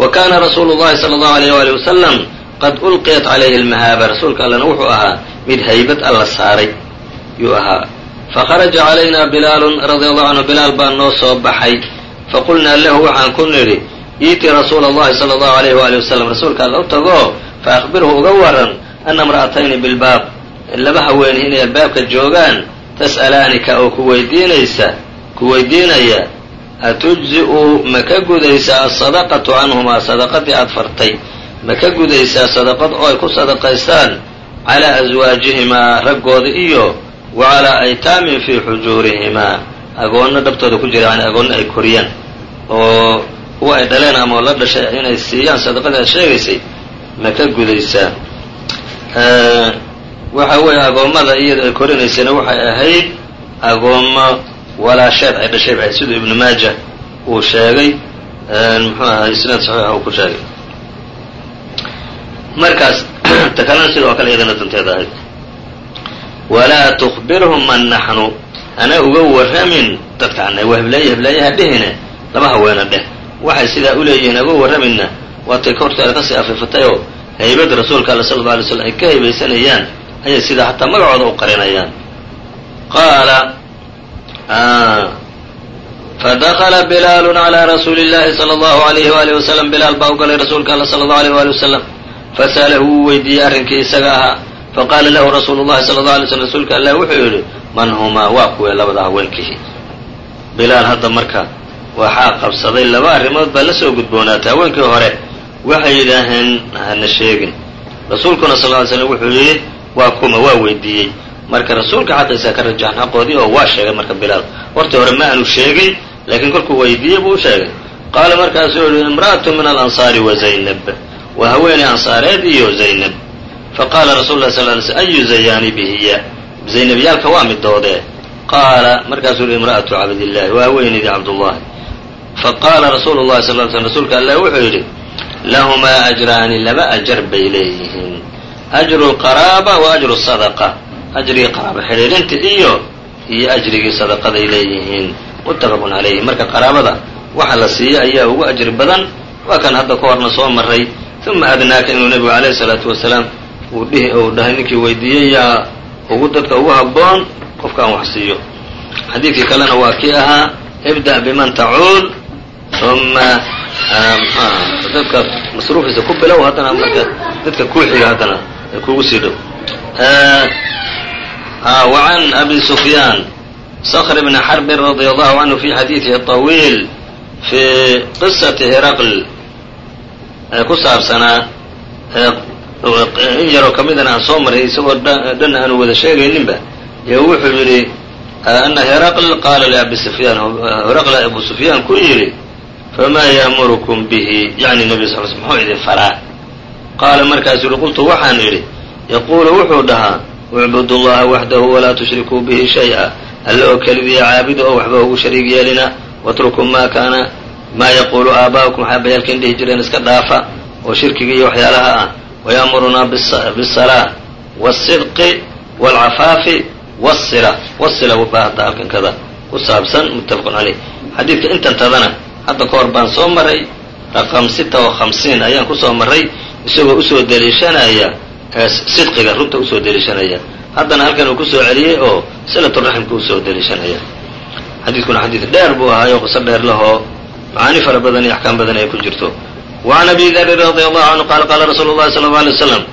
wa kaana rasuulu llahi sala allahu alayh wali wasalam qad ulqiyat calayhi almahaaba rasuulka allana wuxuu ahaa mid haybad alla saaray yuu ahaa. Fakharaja calayna bilaalun radia allahu canhu bilaal baa noo soo baxay. Faqulnaa lahu waxaan ku nidhi iiti rasuula allahi sala allahu alayh waali wasalam rasuulka alla u tago faakbirhu uga waran ana imra'atayni bilbaab laba haweeney inay albaabka joogaan tas'alaanika oo ku weydiinaysa ku weydiinaya atujzi-u ma ka gudaysaa asadaqatu canhumaa sadaqadii aada fartay ma ka gudaysaa sadaqad oo ay ku sadaqaystaan calaa aswaajihimaa raggooda iyo wa calaa aytaamin fii xujuurihimaa agoonno dhabtooda ku jira yani agoonno ay koriyaan. Oo kuwa ay dhaleen ama la dhashay inay siiyaan sadaqadii aad sheegaysay ma ka gudaysaa. Waxa weeye agoommada iyada ay korinaysayna waxay ahayd agoommo walaasheed ay dhashay ba ahayd siduu ibnu maaja uu sheegay. Muxuu ahay isnaad saxiixa uu ku sheegay markaas ta kalena sidoo kale iyadana danteedaaha walaa tukbirhum man naxnu ana uga warramin dadka anay waa heblaaya heblaaya dhihine lama haweena dheh. Waxay sidaa uleeyihiin leeyihiin uga warraminna waatay horteeda ka sii afifatayoo haybada rasuulka alla sala alla alay slam ay ka haybaysanayaan ayay sidaa xataa magacooda u qarinayaan. Qaala fadakla bilaalun calaa rasuuli llahi sala allahu alayhi waalihi wasalam bilaal baa u galay rasuulka alla sala allahu alayh waali wasalam fasa'alahu wuu weydiiyey arrinkii isaga ahaa faqaala lahu rasuulu llahi sala allahu alay slm rasuulka allah wuxuu yidhi man humaa waa kuwee labada haweenkihi bilaal hadda marka waxaa qabsaday laba arrimood baa la soo gudboonaatay haweenkii hore waxay yidhaaheen hana sheegin rasuulkuna sal ly slam wuxuu yidhi waa kuma waa weydiiyey marka rasuulka xaqiisa ka rajaxan xaqoodii oo waa sheegay marka bilaal hortii hore ma aanu sheegin laakiin kolkuu weydiiyey buu u sheegay qaala markaasuu yihi imra'atu min alansaari wa zaynab waa haweeney ansaareed iyo zaynab faqaala rasul lah ly sl ayu zayaanibi hiya? Zaynabyaalka waa midoodee qaala markaasuu yihi imra'atu cabdillahi waa haweeneydii cabdullahi faqaala rasuulu llahi sal ly slm rasuulka allah wuxuu yidhi lahumaa ajraani laba ajar bay leeyihiin ajru lqaraaba wa ajru sadaqa ajrigii qaraaba xidhiirinta iyo iyo ajrigii sadaqaday leeyihiin muttafaqun calayhi marka qaraabada waxa la siiya ayaa ugu ajri badan. Waa kan hadda ka horna soo maray uma adnaaka inuu nebigu calayhi salaatu wasalaam uu dhihi uu dhahay ninkii weydiiyey yaa ugu dadka ugu habboon qofka aan wax siiyo xadiidkii kalena waa kii ahaa ibda' biman tacuul uma mxuaha dadka masruufiisa ku bilow haddana marka dadka kuuxiga haddana kugu sii dhow وعn أbي سفyاn صkر بن xرب رضي الله عنه في xadيiثihi الطويل في qصة هرqل ee ku saabsanaa in yaroo ka midana aan soo maray isagoo dhan aanu wada sheegayninba ee wuxuu yidhi ana heraql qaala liabi sufyaan heraqla abu sufyaan ku yidhi famaa yaamurukum bihi? Yani nabi sal sl muxuu idin faraa. Qaala markaasu yidhi qultu waxaan idhi yaquulu wuxuu dhahaa ucbud llaha waxdahu walaa tushrikuu bihi shay-a alle oo kelidii caabid oo waxba ugu shariig yeelina watrukuu maa kaana maa yaquulu aabaa'ukum xaabayaalkiin dhihi jireen iska dhaafa oo shirkiga iyo waxyaalaha ah wayaamurunaa bisalaa wasidqi waalcafaafi wasila wasila baa hadda halkan kada ku saabsan muttafaqun caleyh xadiidka intantadana hadda ka hor baan soo maray raqam sita oo hamsiin ayaan ku soo maray isagoo u soo deliishanaya sidqiga runta u soo deliishanaya. Haddana halkan uu ku soo celiyey oo silaturaximka u soo deliishanaya. Xadiidkuna xadiid dheer buu ahaayo qiso dheer lahoo macaani fara badan iyo axkaam badan ay ku jirto. Wacan abi darin radi allahu canhu qaala qaala rasuulu llahi sala alla alay slam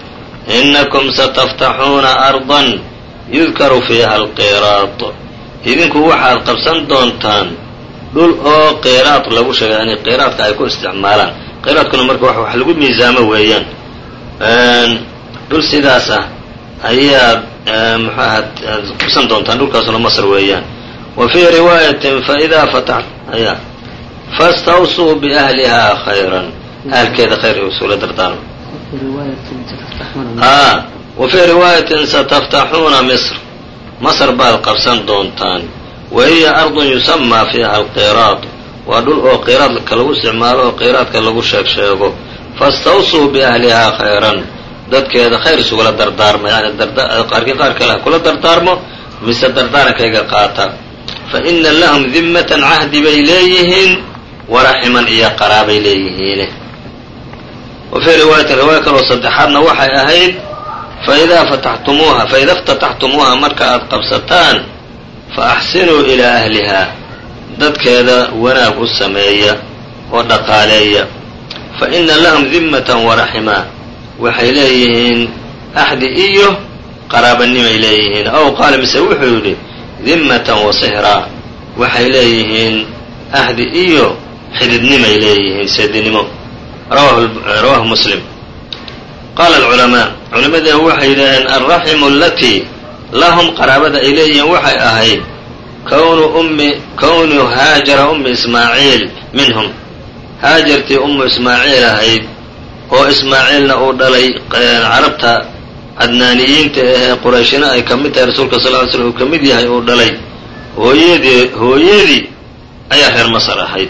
inakum sataftaxuuna ardan yudkaru fiiha alqiraad idinku waxaad qabsan doontaan dhul oo qiraad lagu sheegay yani qiraadka ay ku isticmaalaan. Qiraadkuna marka wax lagu miisaamo weeyaan. Dhul sidaas ah ayaad mxuaha qabsan doontaan dhulkaasuna masr weeyaan. Wa fii riwaayatin faidaa fatax ya fastawsuu biahlihaa khayran ahalkeeda khayr usula dardaarma a wa fii riwaayatin sataftaxuuna misr masr baad qabsan doontaan wa hiya ardun yusamaa fiiha alqiraad waa dhul oo qiraadka lagu isticmaalo oo qiraadka lagu sheeg sheego fastawsuu biahlihaa khayran dadkeeda khayr isugula dardaarma yani qaarkii qaar kale ha kula dardaarmo mise dardaarankayga qaata fa ina lahum dimmatan cahdi bay leeyihiin waraximan iyo qaraabay leeyihiine wa fii riwaayatin riwaaya kaloo saddexaadna waxay ahayd faidaa fataxtumuuha faida اftataxtumuuha marka aad qabsataan fa axsinuu ilaa ahlihaa dadkeeda wanaag u sameeya oo dhaqaaleeya. Fa ina lahum dimmatan waraxima waxay leeyihiin axdi iyo qaraabanimay leeyihiin. Aw qaala mise wuxuu yidhi dimmatan wa sihraa waxay leeyihiin axdi iyo xididnimay leeyihiin seedinimo. Rawahu muslim. Qaala alculamaa culimadeen waxay yidhaaheen alraximu alatii lahum qaraabada ay leeyihiin waxay ahayd kownu ummi kownu haajara ummi ismaaciil minhum. Haajartii ummu ismaaciil ahayd oo ismaaciilna uu dhalay carabta cadnaaniyiinta ahee qurayshina ay ka mid tahay rasuulka sal ly slm uu ka mid yahay uu dhalay. Hooyadii hooyadii ayaa reer masar ahayd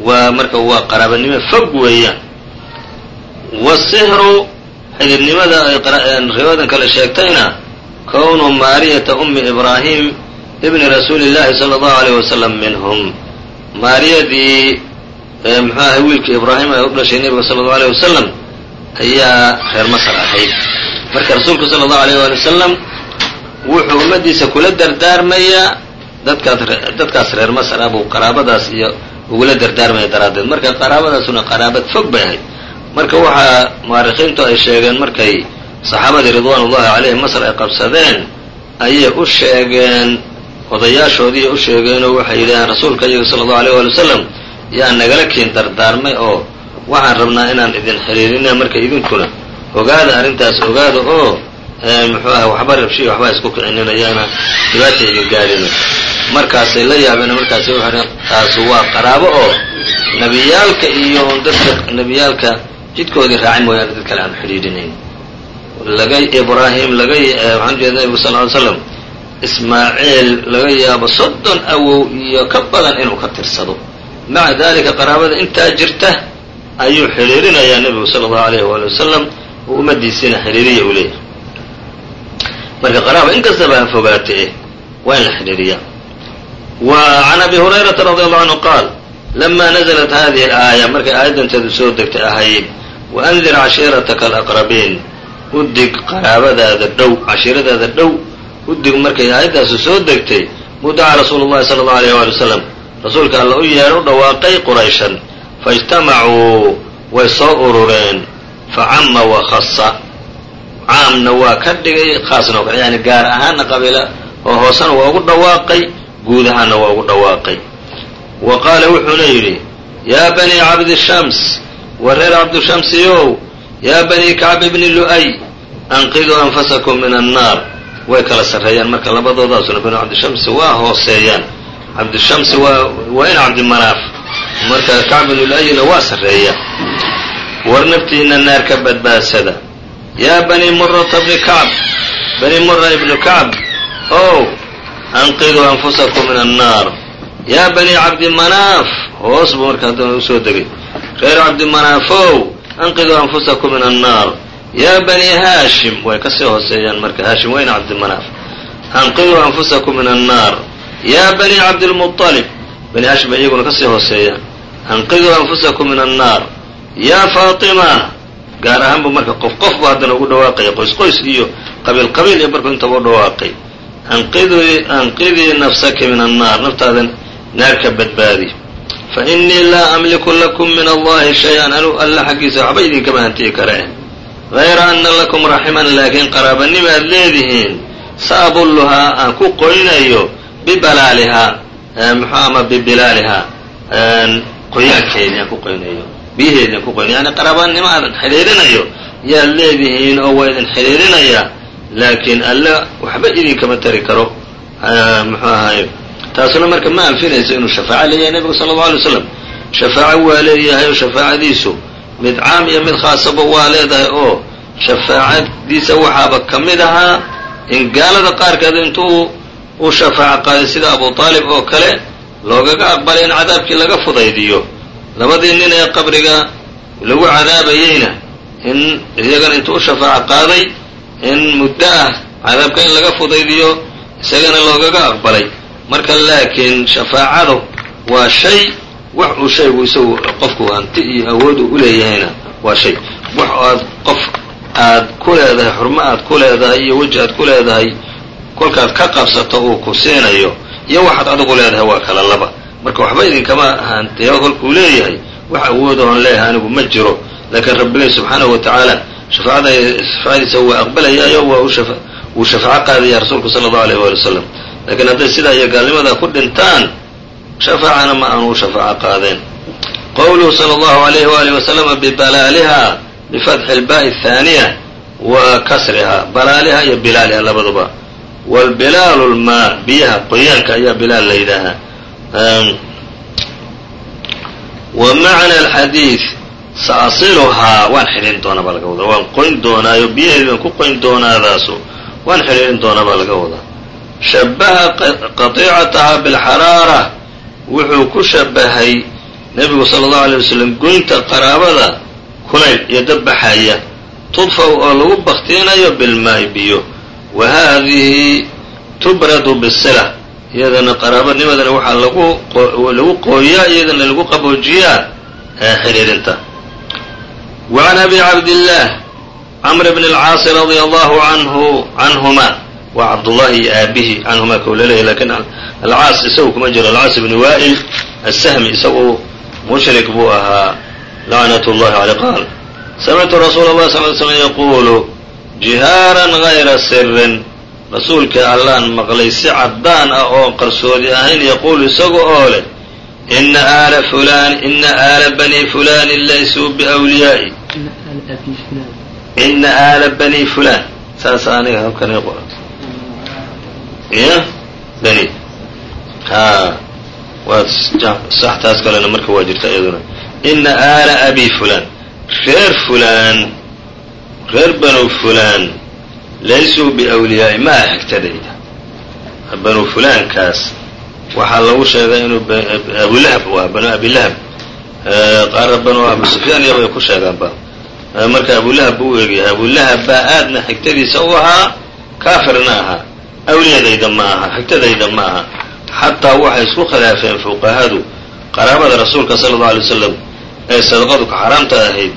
waa marka waa qaraabanimo fog weeyaan. Wasihru xididnimada ay riwaayadan kale sheegtayna kownu maariyata ummi ibraahim ibni rasuuli llahi sala allahu alayh wasalam minhum. Maariyadii muxuu ahay wiilkii ibraahim ee u dhashay nebiga sala allau alayh wasalam ayaa reer masar ahayd. Marka rasuulku sala allahu alayh waali wasalam wuxuu ummaddiisa kula dardaarmayaa dadkaas dadkaas reer masar ah buu qaraabadaas iyo ugula dardaarmaya daraaddeed. Marka qaraabadaasuna qaraabad fog bay ahayd. Marka waxaa mu'arikhiintu ay sheegeen markay saxaabadii ridwaan ullahi calayhim masar ay qabsadeen ayay u sheegeen odayaashoodiiy u sheegeenoo waxay yidhaheen rasuulka iyaga sala allahu alayh waali wasalam yaa nagala kiin dardaarmay oo waxaan rabnaa inaan idin xiriirina marka idinkuna ogaada arrintaas ogaada oo muxuu ahay waxba rabshiya waxba isku kicininayaana dhibaata idin gaadhina markaasay la yaabeen markaasay waxay taasi waa qaraabo oo nebiyaalka iyo dadka nebiyaalka jidkoodii raacay mooyaane dad kale aanu xidhiidhinayn. Laga ibraahim laga waxaan jeeda nebigu sal ly slam ismaaciil laga yaabo soddon awow iyo ka badan inuu ka tirsado. Maca dalika qaraabada intaa jirta ayuu xidhiirinayaa nebigu sala allahu alayh waali wasalam oo ummadiisiina xidhiiriya uu leeyahay marka qaraaba in kastaba ha eh waa in la xidhiiriya wa can abi hurayrata radi allahu canhu qaal lama naزlat hadihi اlaaya markay aayaddanteedu soo degtay ahayd waandir cashiirataka alaqrabiin udig qaraabadaada dhow cashiiradaada dhow udig markay aayaddaasi soo degtay mudaca rasuulu llahi sala allahu alayh waali wasalam rasuulka alla u yeedh u dhawaaqay qurayshan faijtamacuu way soo urureen facama wakhasa caamna waa ka dhigay khaasna waa yani gaar ahaanna qabiila oo hoosena waa ugu dhawaaqay guud ahaanna waa ugu dhawaaqay. Wa qaala wuxuuna yidhi yaa banii cabdishams wa reer cabdishamsiyow yaa banii kacb bni lu'ay anqiduu anfasakum min annaar. Way kala sarreeyaan marka labadoodaasuna banu cabdishamsi waa hooseeyaan. Cabdishamsi waa waa in cabdimanaaf marka kacb bnu lu'ayna waa sarreeya war naftiina naar ka badbaadsada yaa banii murata bni kacb bani mura ibnu kacb ow anqiduu anfusakum min annaar yaa banii cabdimanaaf hoos buu marka haddana u soo degay reer cabdimanaafow anqiduu anfusakum min annaar yaa banii haashim way ka sii hooseeyaan marka haashim wayna cabdimanaaf anqiduu anfusakum min annaar yaa banii cabdilmuطalib bani haashim bay iyaguna ka sii hooseeyaan anqiduu anfusakum min annaar yaa faatima gaar ahaan buu marka qof qof buu haddana ugu dhawaaqaya qoys qoys iyo qabiil qabiil iyo markuu intaba u dhawaaqay. Anqidii nafsaki min annaar naftaadan naar ka badbaadi. Fa innii laa amliku lakum min allahi shay-an anu alla xaggiisa waxba idinkama hantiyi kare. Hayra ana lakum raximan laakiin qaraabanima aad leedihiin. Saabulluhaa aan ku qoynayo bibalaalihaa muxuu ama bibilaalihaa qoyaankeedii aan ku qoynayo biyaheedii aan ku qoynayo yani qaraabanimo aadan xidhiirinayo yaad leedihiin oo waa idin xidhiirinayaa laakiin alle waxba idinkama tari karo. Muxuu ahaye taasuna marka ma anfinayso inuu shafaaco leeyahay nebigu sala allau alay waslam shafaaco waa leeyahay oo shafaacadiisu mid caam iyo mid khaasaba waa leedahay oo shafaacadiisa waxaaba ka mid ahaa in gaalada qaarkeed intuu uu shafaaco qaaday sida abu aalib oo kale loogaga aqbalay in cadaabkii laga fudaydiyo labadii nin ee qabriga lagu cadaabayeyna in iyagana intuu u shafaaco qaaday in muddo ah cadaabka in laga fudaydiyo isagana loogaga aqbalay. Marka laakiin shafaacadu waa shay wax uu shaygu isagu qofku hanti iyo awoodu u leeyahayna waa shay. Wax aad qof aad ku leedahay xurmo aad ku leedahay iyo weji aad ku leedahay kolkaad ka qabsato uu ku siinayo iyo waxaad adigu leedahay waa kala laba marka waxba idinkama hantiyo kolkuu leeyahay wax awooda oon leeyahay anigu ma jiro. Laakiin rabbigay subxaanahu wa tacaala shafaacada shafaacadiisa waa aqbalayaayo waa wuu shafaaco qaadaya rasuulku sala allahu alayh waali wasalam laakiin hadday sidaa iyo gaalnimada ku dhintaan shafaacana ma aanu u shafaaco qaadeen. Qowluhu sala allahu alayhi waalihi wasalama bibalaaliha bifatxi ilbaa'i athaaniya wa kasriha. Balaaliha iyo bilaaliha labaduba. Waalbilaalu lmaa biyaha qoyaanka ayaa bilaal la yidhaahaa wa macna alxadiid saasiluhaa waan xidhiirin doonaa baa laga wadaa waan qoyn doonaayo biyaheedi baan ku qoyn doonaadaasu waan xidhiirin doonaa baa laga wadaa. Shabaha qatiicataha bilxaraara wuxuu ku shabahay nebigu sala allahu alay wasalam goynta qaraabada kulayl iyo dabbaxaya tudfaw oo lagu baktiinayo bilmaa'i biyo. Wa haadihi tubradu bisila iyadana qaraabanimadana waxaa lagu lagu qooyaa iyadana lagu qaboojiyaa xidhiirinta wa can abi cabdillaah camr bn اlcaasi radia allahu anhu canhuma waa cabdullahi iyo aabihi canhuma kau laleeyahy lakin alcaas isagu kuma jiro alcaas bni wa'il asahmi isagu mushrik buu ahaa lacnat اllahi aley qaal samictu rasuula اlah sal l slm yaquulu jihaaran gayra sirin rasuulka allaan maqlay si caddaan ah oo qarsoodi ahayn yaquulu isaga oo leh ina aala fulan ina aala bani fulani laysuu biwliyaa'i ina aala bani fulan saas aniga halkan qoran. Ya bani. Ha waa sax taas kalena marka waa jirta iyaduna. Ina aala abi fulan reer fulaan. Reer banu fulaan laysuu biwliyaa'i ma ah xigtadayda. Banu fulaankaas waxaa lagu sheegay inuu abulahab waa banu abilahab qaarna banu abu sufyaan iyo bay ku sheegaanba marka abulahab buu u egyahay abulahab baa aadna xigtadiisa u ahaa kaafirna ahaa awliyadayda ma aha xigtadayda ma aha. Xataa waxay isku khilaafeen fuqahadu qaraabada rasuulka sala allau alay wasalam ee sadaqadu ka xaaraamta ahayd.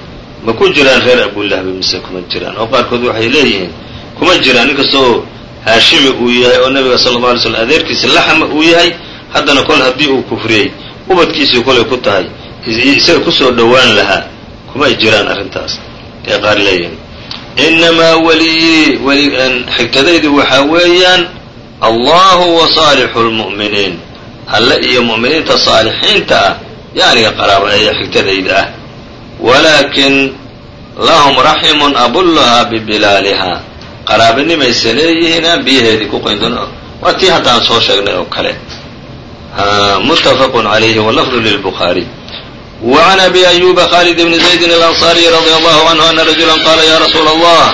Ma ku jiraan reer abulahabi mise kuma jiraan? Oo qaarkood waxay leeyihiin kuma jiraan inkastoo haashimi uu yahay oo nabiga sala alla alay slam adeerkiisa laxama uu yahay haddana kol haddii uu kufriyey ubadkiisii kolay ku tahay isaga ku soo dhowaan lahaa kuma ay jiraan arrintaas. Ee qaar leeyihiin inamaa weliyii weli xigtadaydu waxaa weeyaan allahu wa saalixu lmu'miniin alle iyo mu'miniinta saalixiinta ah yaniga qaraaba ee xigtadayda ah. Walaakin lahum raximun abullahaa bibilaaliha qaraabanimayse leeyihiin aan biyaheedii ku qayn doono waa tii hadda aan soo sheegnay oo kale muttafaqun calayhi walafdu lilbukhaariy وعn أbي أyوب khالد بن زيد الأنصاري رضي الله عنه أن رجuلا qاla ya رsuul الله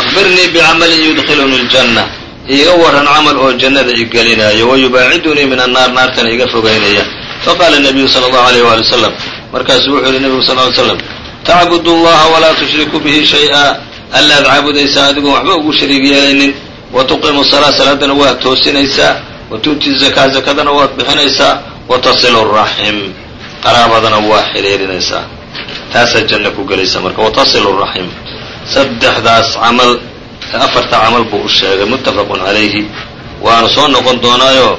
أخبirnii بcmل يدkilnي الجنة iiga waran cmل oo jannada i gelinaayo ويubaacidnii min الناar naartana iga fogaynaya faqala النبyu slى الlه عليه وaلي وسلم markaasuu wuxuu yihi nebigu sl ly slam tacbud اllaha walaa tushriku bihi shayئa allaad caabudaysaa adigoon waxba ugu shariig yeelaynin watuqimu salaa salaadana waad toosinaysaa. Watu'ti zakaa zakadana waad bixinaysaa. Watasilu الraxim qaraabadana waa xidhiirinaysaa taasaa janno ku gelaysa marka watasilu raxim saddexdaas camal afarta camal buu u sheegay muttafaqun calayhi. Waana soo noqon doonaayo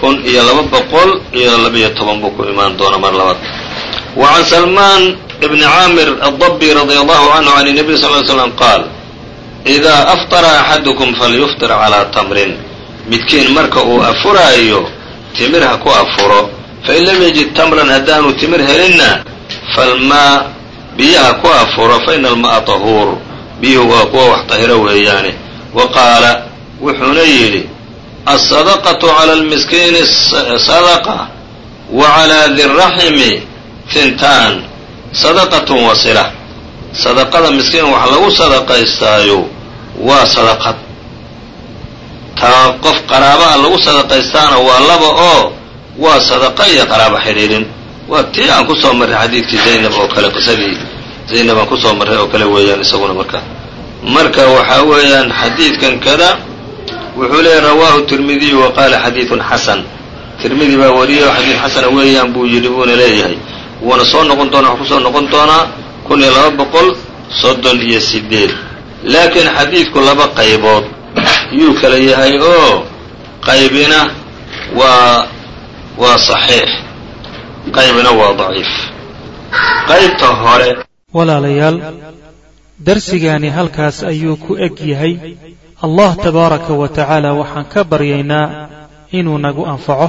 kun iyo laba boqol iyo labiyo toban buu ku imaan doona mar labaad. Wa can salmaan bni caamir addabi radia allahu canhu can nabiy sal ly slam qaal idaa aftara axadukum falyuftir calaa tamrin. Midkiin marka uu afuraayo timir ha ku afuro. Fain lam yajid tamran haddaanu timir helinna falmaa biyaha ku afuro faina alma'a tahuur. Biyuhu waa kuwa wax tahiro weeyaane. Wa qaala wuxuuna yidhi alsadaqatu cala almiskiini sadaqa wa calaa diraximi hintaan sadaqatun wa sila. Sadaqada miskiin wax lagu sadaqaystaayo waa sadaqad. Taa qof qaraabaha lagu sadaqaystaana waa laba oo waa sadaqa iyo qaraabo xidhiidhin. Waa tii aan ku soo marray xadiidkii zaynab oo kale qisadii zaynab aan ku soo marray oo kale weeyaan isaguna marka. Marka waxaa weeyaan xadiidkan kada wuxuu leeyahy rawaahu tirmidiyu wa qaala xadiidun xasan. Tirmidi baa wariyay oo xadiid xasana weeyaan buu yidhi buuna leeyahay wuuna soo noqon doonaa wax ku soo noqon doonaa kun iyo laba boqol soddon iyo sideed laakiin xadiidku laba qaybood. Yuu kala yahay oo qaybina waa waa صaxiix qaybna waa daciif. Qaybta hore
walaalayaal darsigaani halkaas ayuu ku eg yahay. Allah tabaaraka wa tacaala waxaan ka baryaynaa inuu nagu anfaco